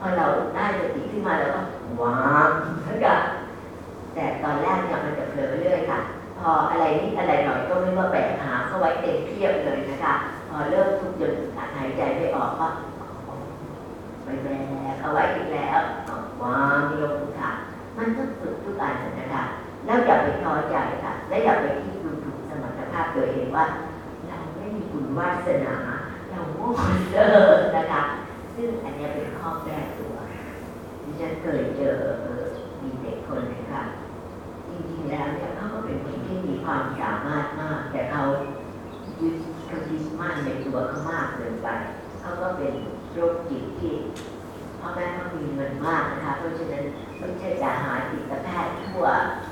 พอเราได้สติขึ้นมาแล้วก็วางแล้วก็แต่ตอนแรกเนี่ยมันจะเผลอเรื่อยค่ะ พออะไรนิดอะไรหน่อยก็ไม่ว่าแบกหาเข้าไว้เต็มเพียบเลยนะคะ พอเริ่มทุกข์จนหายใจไม่ออกก็ไปแบกเอาไว้อีกแล้ววางลงค่ะ มันต้องฝึกทุกอันนะคะแล้วอย่าไปท้อใจค่ะ และอย่าไปคิดดูถูกสมรรถภาพตัวเองว่า เราไม่มีบุญวาสนา เราโง่เลิศนะคะ ซึ่งอันนี้เป็นข้อแก้ตัวดิฉันเคยเจอมีเด็กคนนึงค่ะจริงๆแล้วเนี่ยเขาก็เป็นคนที่มีความสามารถมาก แต่เขายึดเขายึดมั่นในตัวเขามากเกินไปเขาก็เป็นโรคจิตที่พ่อแม่เขามีเงินมากนะคะเพราะฉะนั้นไม่ใช่จะหาจิตแพทย์ทั่ว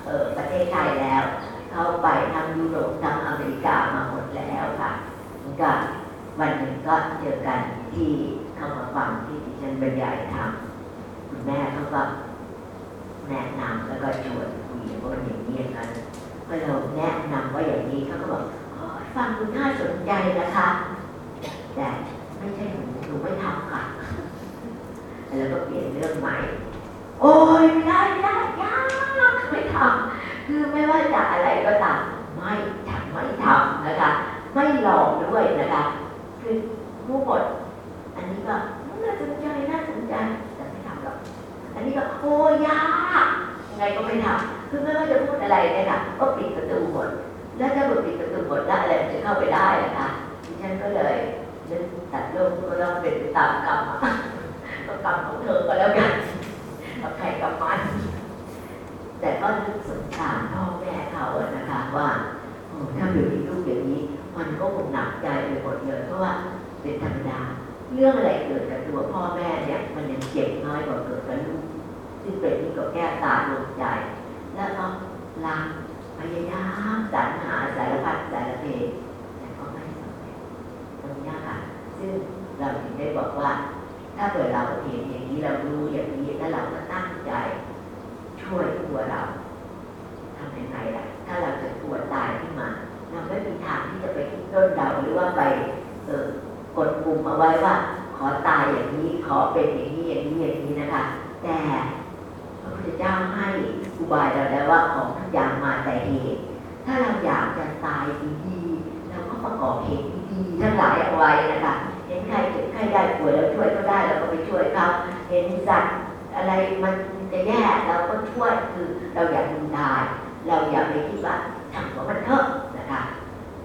ออประเทศไทยแล้วเขาไปทางยุโรปทางอเมริกามาหมดแล้วค่ะมันก็วันหนึ่งก็เจอกันที่ เข้ามาฟังที่ดิฉันบรรยายธรรมคุณแม่เขาก็แนะนำแล้วก็ชวนคุยว่าอย่างนี้อย่างนั้นเมื่อเราแนะนำว่าอย่างนี้เขาก็บอกฟังดูน่าสนใจนะคะ แต่ไม่ใช่หนูหนูไม่ทำค่ะ แล้วก็เปลี่ยนเรื่องใหม่ โอ้ยไม่ได้ไม่ได้ยากไม่ทำคือไม่ว่าจะอะไรก็ตามไม่ทำไม่ทำนะคะ ไม่ลองด้วยนะคะ คือรู้หมด อันนี้ก็น่าสนใจน่าสนใจแต่ไม่ทำหรอกอันนี้ก็โอ้ยากยังไงก็ไม่ทำคือไม่ว่าจะพูดอะไรเนี่ยค่ะก็ปิดประตูหมดแล้วถ้าเกิดปิดประตูหมดแล้วอะไรจะเข้าไปได้นะคะดิฉันก็เลยนึกตัดโลกก็ต้องเป็นตามกรรมก็กรรมของเธอก็แล้วกันกับใครกับมันแต่ก็นึกสงสารพ่อแม่เขาอะนะคะว่าถ้าอยู่ที่ลูกอย่างนี้ มันก็คงหนักใจไปหมดเลยเพราะว่าเป็นธรรมดา เรื่องอะไรเกิดกับตัวพ่อแม่เนี่ยมันยังเจ็บน้อยกว่าเกิดกับลูกซึ่งเป็นนี่ก็แก้ตาดวงใจ แล้วก็รักพยายามสรรหาสารพัดสารเพแต่ก็ไม่สำเร็จตรงนี้ค่ะ ซึ่งเราถึงได้บอกว่า ถ้าเกิดเราเห็นอย่างนี้เรารู้อย่างนี้แล้วเราก็ตั้งใจ ช่วยตัวเราทำยังไงล่ะ ถ้าเราจะกลัวตายขึ้นมา เราไม่มีทางที่จะไปต้นเดาหรือว่าไปเออ กดปุ่มเอาไว้ว่า ขอตายอย่างนี้ขอเป็นอย่างนี้อย่างนี้อย่างนี้นะคะ แต่พระพุทธเจ้าให้อุบายเราแล้วว่าของทุกอย่างมาแต่เหตุถ้าเราอยากจะตายดีๆเราก็ประกอบเหตุดีๆทั้งหลายเอาไว้นะคะเห็นใครเจ็บใครได้ป่วยแล้วช่วยก็ได้เราก็ไปช่วยเขาเห็นสัตว์อะไรมันจะแย่เราก็ช่วยคือเราอยากดูตายเราอย่าไปคิดว่าทำของมันเถอะนะคะ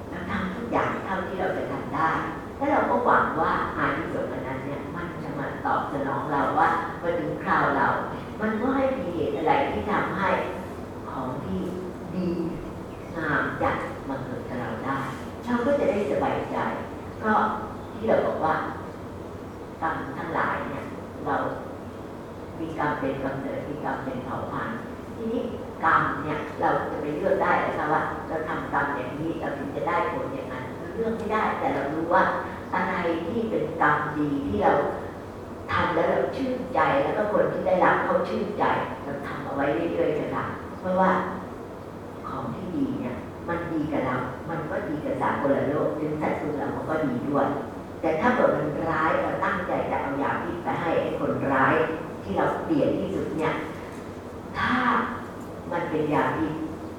เราทำทุกอย่างเท่าที่เราจะทำได้ แล้วเราก็หวังว่าอานิสงส์อันนั้นเนี่ยมันจะมาตอบสนองเราว่ามาถึงคราวเรา มันก็ให้มีเหตุอะไรที่ทำให้ของที่ดีงามจัดมาเกิดกับเราได้เราก็จะได้สบายใจก็ที่เราบอกว่ากรรมทั้งหลายเนี่ยเรามีกรรมเป็นกำเนิดมีกรรมเป็นเผ่าพันธุ์ทีนี้กรรมเนี่ยเราจะไปเลือกได้นะคะว่าเราทำกรรมอย่างนี้เราถึงจะได้ผลอย่าง เลือกไม่ได้ แต่เรารู้ว่าอะไรที่เป็นกรรมดีที่เราทำแล้วเราชื่นใจแล้วก็คนที่ได้รับเขาชื่นใจเราทำเอาไว้เรื่อยๆนะคะเพราะว่าของที่ดีเนี่ยมันดีกับเรา มันก็ดีกับสากลโลกถึงสัตว์ตัวเรามันก็ดีด้วย แต่ถ้าเกิดมันร้ายเราตั้งใจจะเอาอยางที่ไปให้ไอ้คนร้ายที่เราเกลียดที่สุดเนี่ย ถ้ามันเป็นยาพิษ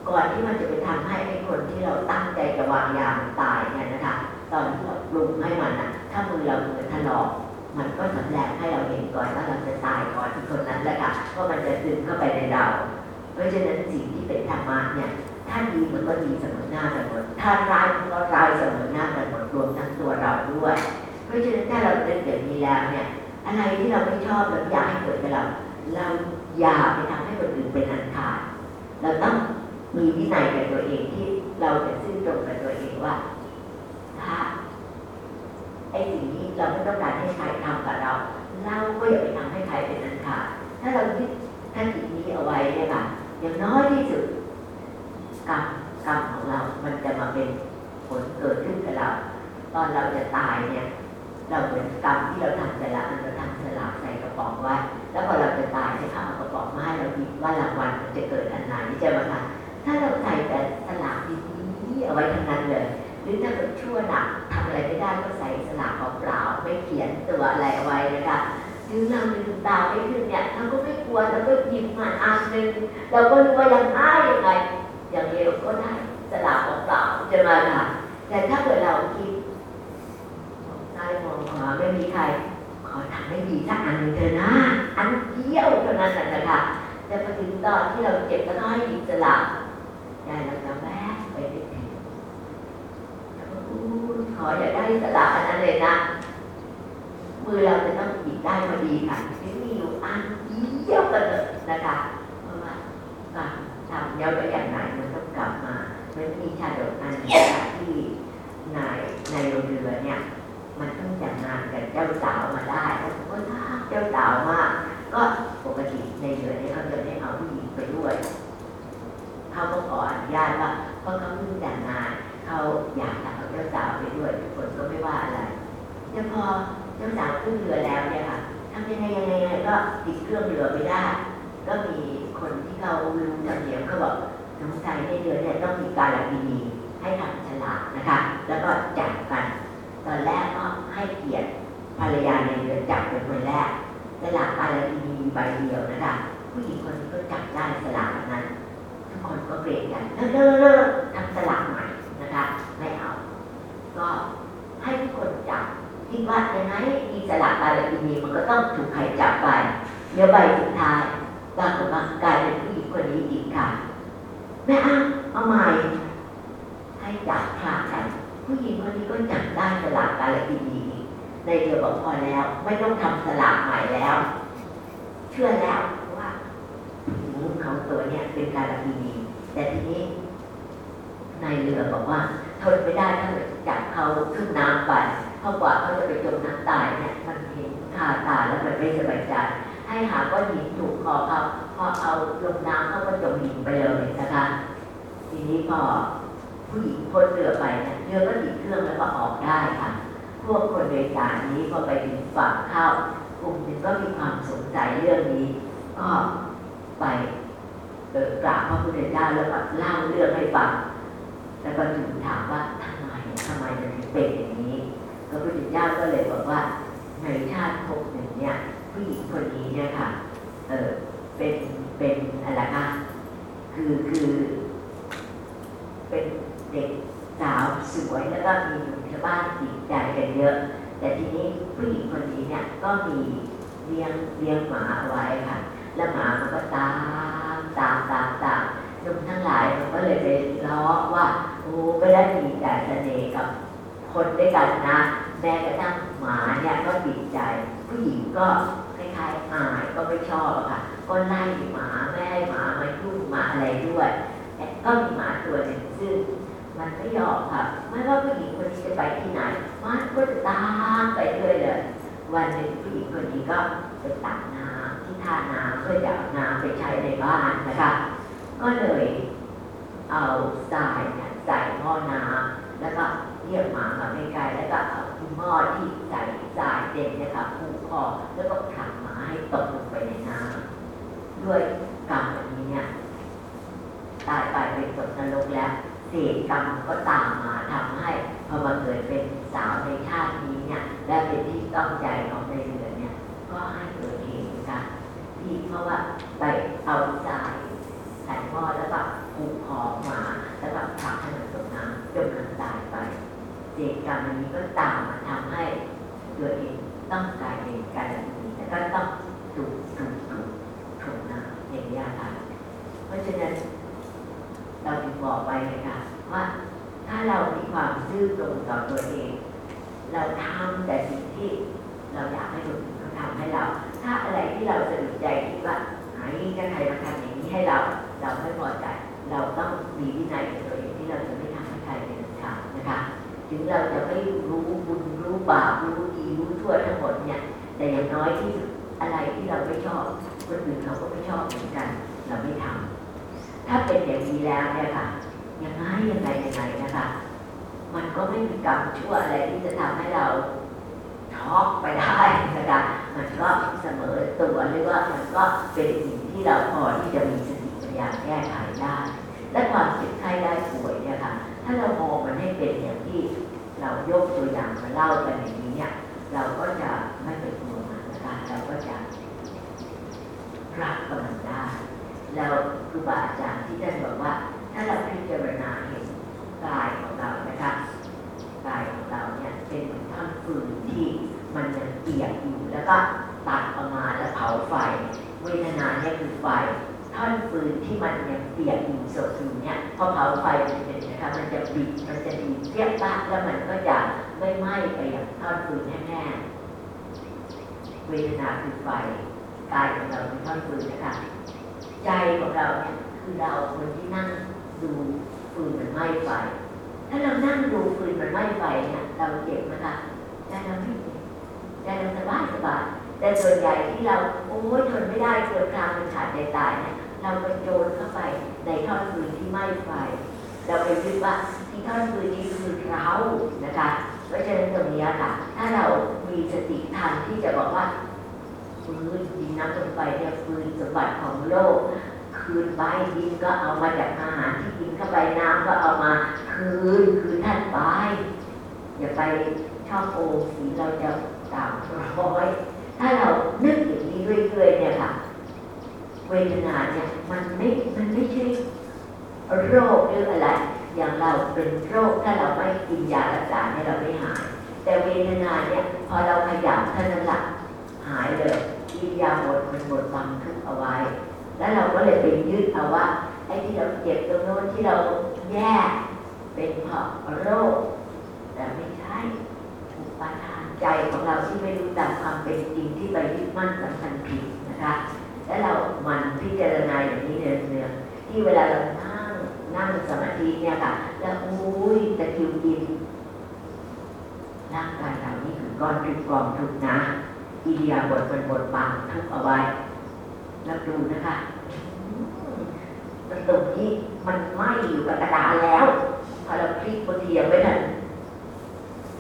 ก่อนที่มันจะไปทำให้ไอ้คนที่เราตั้งใจจะวางยามตายเนี่ยนะคะตอนที่เราปรุงให้มันอะถ้ามือเรามือถลอกมันก็สำแดงให้เราเห็นก่อนว่าเราจะตายก่อนที่คนนั้นแหละค่ะเพราะมันจะซึมเข้าไปในเรา เพราะฉะนั้นสิ่งที่เป็นธรรมะเนี่ยถ้าดีมันก็ดีเสมอหน้ากันหมดถ้าร้ายมันก็ร้ายเสมอหน้ากันหมดรวมทั้งตัวเราด้วย เพราะฉะนั้นถ้าเราเป็นแบบนี้แล้วเนี่ย อะไรที่เราไม่ชอบเราอยากให้เกิดกับเรา เราอย่าไปทำให้คนอื่นเป็นอันขาดเราต้อง มีวินัยกับตัวเองที่เราจะซื่อตรงกับตัวเองว่าถ้าไอ้สิ่งนี้เราไม่ต้องการให้ใครทำกับเราเราก็อย่าไปทำให้ใครเป็นอันขาดถ้าเรายึดท่านจิตนี้เอาไว้เนี่ยค่ะอย่างน้อยที่สุดกรรมกรรมของเรา มันจะมาเป็นผลเกิดขึ้นกับเรา ตอนเราจะตายเนี่ย เราเหมือนกรรมที่เราทำแต่ละอันเราทำสลากใส่กระป๋องไว้ แล้วพอเราจะตายเนี่ยค่ะเอากระป๋องมาให้เราคิว่ารางวัลมันจะเกิดอันไหนใช่ไหมคะ ถ้าเราใส่แต่สลากดีๆเอาไว้ทั้งนั้นเลย หรือถ้าเกิดชั่วหนักทำอะไรไม่ได้ก็ใส่สลากเปล่าไม่เขียนตัวอะไรเอาไว้นะคะถึงเราลืมตาไม่ขึ้นเนี่ยเราก็ไม่กลัวเราก็หยิบมาอันหนึ่งเราก็รู้ว่ายังได้ยังไง อย่างเดียวก็ได้สลากเปล่าจะมาค่ะ แต่ถ้าเกิดเราคิดมองซ้ายมองขวาไม่มีใคร ขอทำให้ดีสักอันหนึ่งเถอะนะ อันเดียวเท่านั้นนะนะคะแต่พอถึงตอนที่เราเจ็บแล้วก็ให้หยิบสลาก ยายเราจะแวะไปนิดหนึ่งแล้วก็อู้ขออย่าได้สลาอันนั้นเลยนะ มือเราจะต้องหยิบได้พอดีค่ะไม่มีอยู่อันเดียวกันเลยนะคะเพราะว่าทำเย้าไปอย่างไหนมันต้องกลับมามันมีชาดกอันที่นายนายโรงเรือเนี่ย มันต้องแต่งานกับเจ้าสาวมาได้แล้วผมก็รักเจ้าสาวมากก็ปกติในเรือเนี่ยเขาจะไม่เอาผู้หญิงไปด้วย เขาก็ขออนุญาตว่าเพราะเขาเพิ่งแต่งงานเขาอยากจะเอาเจ้าสาวไปด้วยทุกคนก็ไม่ว่าอะไรแต่พอเจ้าสาวขึ้นเรือแล้วเนี่ยค่ะทำยังไงยังไงก็ติดเครื่องเรือไม่ได้ ก็มีคนที่เขารู้ธรรมเนียมเขาบอกสงสัยในเรือเนี่ยต้องมีการบินีให้ทำฉลากนะคะ แล้วก็จับกัน ตอนแรกก็ให้เกียรติภรรยาในเรือจับเป็นคนแรกแสลากอะไรมีใบเดียวนะคะผู้หญิงคนนี้ก็จับได้สลากนั้น คนก็เกรงกันเลิกเลิกเลิกทำสลากใหม่นะคะไม่เอา ก็ให้ทุกคนจับคิดว่ายังไงมีสลากอะไรมีมันก็ต้องถูกใครจับไปเดี๋ยวใบสุดท้ายปรากฏว่ากลายเป็นผู้หญิงคนนี้อีกค่ะแม่อ้าเอาใหม่ให้จับคลาดกันผู้หญิงคนนี้ก็จับได้สลากอะไรดีในเดียวบอกพอแล้ว ไม่ต้องทำสลากใหม่แล้ว เชื่อแล้วว่าหมูเขาตัวเนี่ยเป็นการดี แต่ทีนี้นายเรือบอกว่าทนไม่ได้ถ้าเกิดจับเขาขึ้นน้ำไปเพราะกว่าเขาจะไปจมน้ำตายเนี่ยมันเห็นคาตาแล้วมันไม่สบายใจให้หาก้อนหินถูกคอเขาพอเอาลงน้ำเขาก็จมหินไปเลยนะคะ ทีนี้พอผู้หญิงพ้นเรือไปเนี่ยเรือก็ติดเครื่องแล้วก็ออกได้ค่ะ พวกคนโดยสารนี้พอไปถึงฝั่งเข้ากลุ่มหนึ่งก็มีความสงสัยเรื่องนี้ก็ไป กราบพระพุทธเจ้าแล้วก็เล่าเรื่องให้ฟังแล้วก็ถูกถามว่าทำไมทำไมมันถึงเป็นอย่างนี้พระพุทธเจ้าก็เลยบอกว่าในชาติภพหนึ่งเนี่ยผู้หญิงคนนี้เนี่ยค่ะเออเป็นเป็นอะไรคะคือคือเป็นเด็กสาวสวยแล้วก็มีหนุ่มชาวบ้านติดใจกันเยอะ แต่ทีนี้ผู้หญิงคนนี้เนี่ยก็มีเลี้ยงเลี้ยงหมาเอาไว้ค่ะ แล้วหมามันก็ตาม ตามตามตามหนุ่มทั้งหลายมันก็เลยไปล้อว่าโอ้ไม่ได้มีแต่เสน่ห์กับคนด้วยกันนะแม้กระทั่งหมาเนี่ยก็ติดใจ ผู้หญิงก็คล้ายๆอายก็ไม่ชอบอะค่ะ ก็ไล่หมาไม่ให้หมามายุ่งหมาอะไรด้วยแต่ก็มีหมาตัวหนึ่งซึ่งมันไม่ยอมค่ะไม่ว่าผู้หญิงคนนี้จะไปที่ไหนมันก็จะตามไปเรื่อยเลยวันหนึ่งผู้หญิงคนนี้ก็ไปตักน้ำ ท่าน้ำเพื่อจะเอาน้ำไปใช้ในบ้านนะคะก็เลยเอาทรายเนี่ยใส่หม้อน้ำแล้วก็เรียกหมามาใกล้ๆแล้วก็เอาหม้อที่ใส่ทรายเต็มนี่ยค่ะผูกคอแล้วก็ผลักหมาให้ตกลงไปในน้ำด้วยกรรมแบบนี้เนี่ยตายไปเป็นตกนรกแล้วเศษกรรมก็ตามมาทำให้พอมาเกิดเป็นสาวในชาตินี้เนี่ยและเป็นที่ต้องใจของในเรือนเนี่ย ก็ให้เกิดเหตุการณ์ที่เพราะว่าไป เอาทรายใส่หม้อแล้วก็ผูกคอหมา แล้วก็ผลักให้มันตกน้ำจนมันตายไปเศษกรรมอันนี้ก็ตามมาทำให้ตัวเองต้องกลายเป็นการแบบนี้แล้วก็ต้องถูกถูกถูกถูกน้ำอย่างนี้ค่ะเพราะฉะนั้นเราถึงบอกไปเลยค่ะว่าถ้าเรามีความซื่อตรงต่อตัวเอง เราทำแต่สิ่งที่เราอยากให้คนอื่นเขาทำให้เรา ถ้าอะไรที่เราสะดุดใจคิดว่า ไอ้จะใครมาทำอย่างนี้ให้เรา เราไม่พอใจ เราต้องมีวินัยกับตัวเองที่เราจะไม่ทำให้ใครเป็นทางนะคะ ถึงเราจะไม่รู้บุญรู้บาปรู้ดีรู้ชั่วทั้งหมดเนี่ย แต่อย่างน้อยที่สุดอะไรที่เราไม่ชอบคนอื่นเขาก็ไม่ชอบเหมือนกัน เราไม่ทำถ้าเป็นอย่างนี้แล้วเนี่ยค่ะยังไงยังไงยังไงนะคะ มันก็ไม่มีกรรมชั่วอะไรที่จะทำให้เรา ช็อกไปได้นะคะมันก็เสมอตัวหรือว่ามันก็เป็นสิ่งที่เราพอที่จะมีสติปัญญาแก้ไขได้ และความเจ็บไข้ได้ป่วยเนี่ยค่ะ ถ้าเรามองมันให้เป็นอย่างที่เรายกตัวอย่างมาเล่ากันอย่างนี้เนี่ยเราก็จะไม่เป็นห่วงมันนะคะเราก็จะรับกับมันได้แล้วครูบาอาจารย์ที่ท่านบอกว่า ถ้าเราพิจารณาเห็นกายของเรานะคะ กายของเราเนี่ยเป็นเหมือนท่อนฟืนที่มันยังเปียกอยู่แล้วก็ตัดออกมาแล้วเผาไฟ เวทนาเนี่ยคือไฟท่อนฟืนที่มันยังเปียกอยู่สดอยู่เนี่ยพอเผาไฟเสร็จนะคะมันจะบิดมันจะดีเทียบปะแล้วมันก็จะไม่ไหม้ไปอย่างท่อนฟืนแห้งๆเวทนาคือไฟกายของเราคือท่อนฟืนนะคะใจของเราเนี่ยคือเราคนที่นั่งดูฟืนมันไหม้ไฟ ถ้าเรานั่งดูฟืนมันไหม้ไฟเนี่ยเราเจ็บนะคะใจเราไม่เจ็บใจเราสบายสบายแต่ส่วนใหญ่ที่เราโอ้ยทนไม่ได้เกิดกลางมันขาดใจตายเนี่ยเราไปโจรเข้าไปในท่อนฟืนที่ไหม้ไฟ เราไปคิดว่าที่ท่อนฟืนนี้คือเรานะคะ เพราะฉะนั้นตรงนี้ค่ะ ถ้าเรามีสติทันที่จะบอกว่าฟืนดินน้ำลมไฟเนี่ยฟืนสมบัติของโลก คืนไปดินก็เอามาจากอาหารที่กินเข้าไปน้ำก็เอามาคืนคืนท่านไปอย่าไปชอบโอสีเราจะตามร้อยถ้าเรานึกอย่างนี้เรื่อยๆเนี่ยค่ะ เวทนาเนี่ยมันไม่มันไม่ใช่โรคหรืออะไร อย่างเราเป็นโรคถ้าเราไม่กินยารักษาเนี่ยเราไม่หาย แต่เวทนาเนี่ยพอเราขยับเท่านั้นแหละหายเลยกินยาหมดมันหมดความทุกข์เอาไว้ แล้วเราก็เลยไปยึดเอาว่าไอ้ที่เราเจ็บตรงโน้นที่เราแย่เป็นเพราะโรค แต่ไม่ใช่อุปาทานใจของเราที่ไม่รู้ตามความเป็นจริงที่ไปยึดมั่นสำคัญผิดนะคะ และเราหมันพิจารณาอย่างนี้เนืองๆที่เวลาเรานั่งนั่งสมาธิเนี่ยค่ะ แล้วอุ้ยตะคิวกินร่างกายเรานี่คือก้อนทุกกองทุกนะอิเดียาบทมันบทบังทุกเอาไว้ แล้วดูนะคะตรงที่มันไหม้อยู่กับกระดาษแล้ว พอเราพลิกบนเทียมไว้นั่น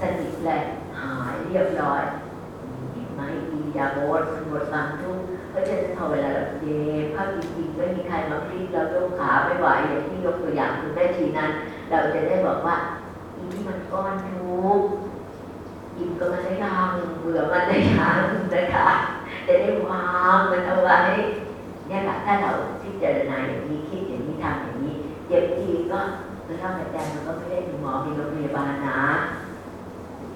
สนิทเลยหายเรียบร้อยไมอิเดียาบทมันบทบังทุกเพราะฉะนั้นพอเวลาเราเจ็บภาพจริงๆไม่มีใครมาพลิกเรายกขาไม่ไหวอย่างที่ยกตัวอย่างคุณแม่ชีนั้น เราจะได้บอกว่าอีนี่มันก้อนทุกข์อิ่มก็มันได้ยังเบื่อมันได้ยังนะคะ จะได้วางมันเอาไว้เนี่ยค่ะถ้าเราพิจารณาอย่างนี้คิดอย่างนี้ทำอย่างนี้เจ็บทีก็คือถ้าอาจารย์มันก็ไม่ได้มีหมอมีโรงพยาบาลนะ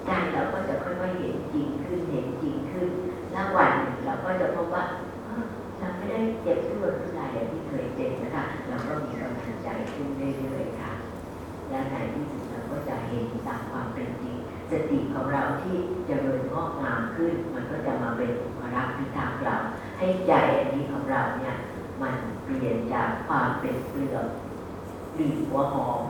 ใจเราก็จะค่อยๆเห็นจริงขึ้นเห็นจริงขึ้น แล้ววันเราก็จะพบว่าเอ้อเราไม่ได้เจ็บทุรนทุรายอย่างที่เคยเจ็บนะคะเราก็มีกำลังใจขึ้นเรื่อยๆค่ะ และในที่สุดเราก็จะเห็นตามความเป็นจริง สติของเราที่จเจริญงอกงามขึ้น มันก็จะมาเป็นภาระพิทักษ์เรา ให้ใจอันนี้ของเราเนี่ยมันเปลี่ยนจากความเป็นเปลือกบีหัวหอม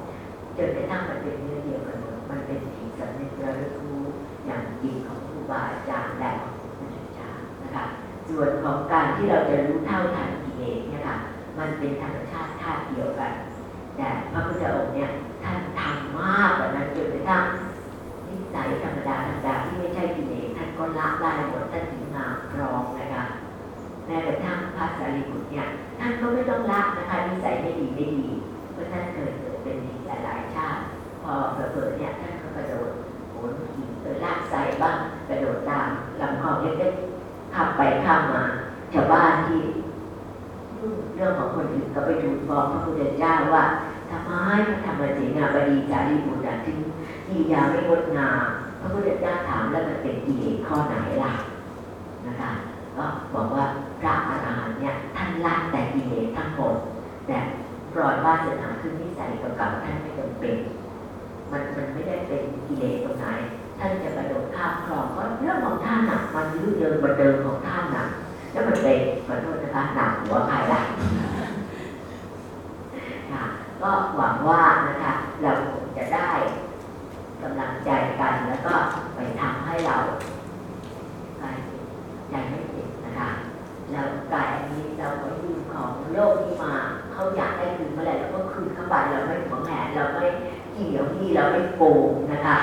จนกระทั่งมันเป็นเนื้อเดียวกันหมดมันเป็นจิตสำนึกระลึกรู้อย่างจริงของครูบาอาจารย์และของพระพุทธเจ้านะคะส่วนของการที่เราจะรู้เท่าทันกิเลสเนี่ยค่ะมันเป็นธรรมชาติธาตุเดียวกัน แต่พระพุทธองค์เนี่ยท่านทำมากกว่านั้นจนกระทั่ง สัยธรรมดาธรรมดาที่ไม่ใช่กิเลสท่านก็ละได้หมดท่านถึงมาพร้อมนะคะแม้กระทั่งพระสารีบุตรเนี่ยท่านก็ไม่ต้องละนะคะนิสัยไม่ดีไม่ดีเพราะท่านเคยเกิดเป็นดีหลายชาติ พอเผลอๆเนี่ยท่านก็กระโดดโหนหินเออลากใส่บ้างกระโดดตามลำคลองเล็กๆข้ามไปข้ามมาชาวบ้านที่เรื่องของคนอื่นก็ไปทูฟ้องพระพุทธเจ้าว่าทำไมพระธรรมเสนาบดีสารีบุตรถึง ที่ยาไม่งดงามพระพุทธเจ้าถามแล้วมันเป็นกิเลสข้อไหนล่ะนะคะก็บอกว่าพระอรหันต์เนี่ยท่านละแต่กิเลสทั้งหมดแต่ปล่อยวาสนาคือนิสัยเก่าๆท่านไม่จำเป็น มันมันไม่ได้เป็นกิเลสตรงไหนท่านจะกระโดดข้ามคลองก็เรื่องของท่านน่ะมันยืดเดินบันเดิมของท่านน่ะแล้วมันเป็นขอโทษนะคะหนักหัวใครล่ะค่ะก็หวังว่านะคะเราคงจะได้ กำลังใจกันแล้วก็ไปทำให้เราใจไม่เจ็บนะคะแล้วกายอันนี้เราก็ยืมของโลกนี้มาเขาอยากได้คืนเมื่อไหร่เราก็คืนเข้าไปเราไม่หวงแหนเราไม่เกี่ยวที่เราไม่โกงนะคะ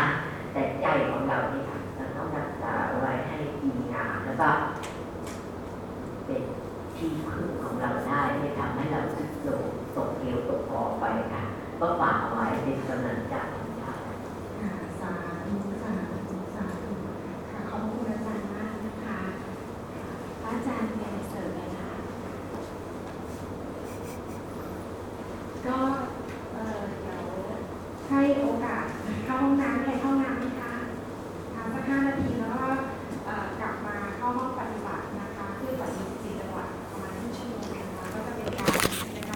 แต่ใจของเรานี่ค่ะเราต้องรักษาไว้ให้ดีงามแล้วก็เป็นที่พึ่งของเราได้ไม่ทำให้เราสุดโทรมตกเหวตกคอไปค่ะก็ฝากไว้เป็นกำลังใจ อาจารย์เป็นเสริมเลคะก็เดี๋ยวให้โอกาสเข้าห้องน้ำเลยค่ะ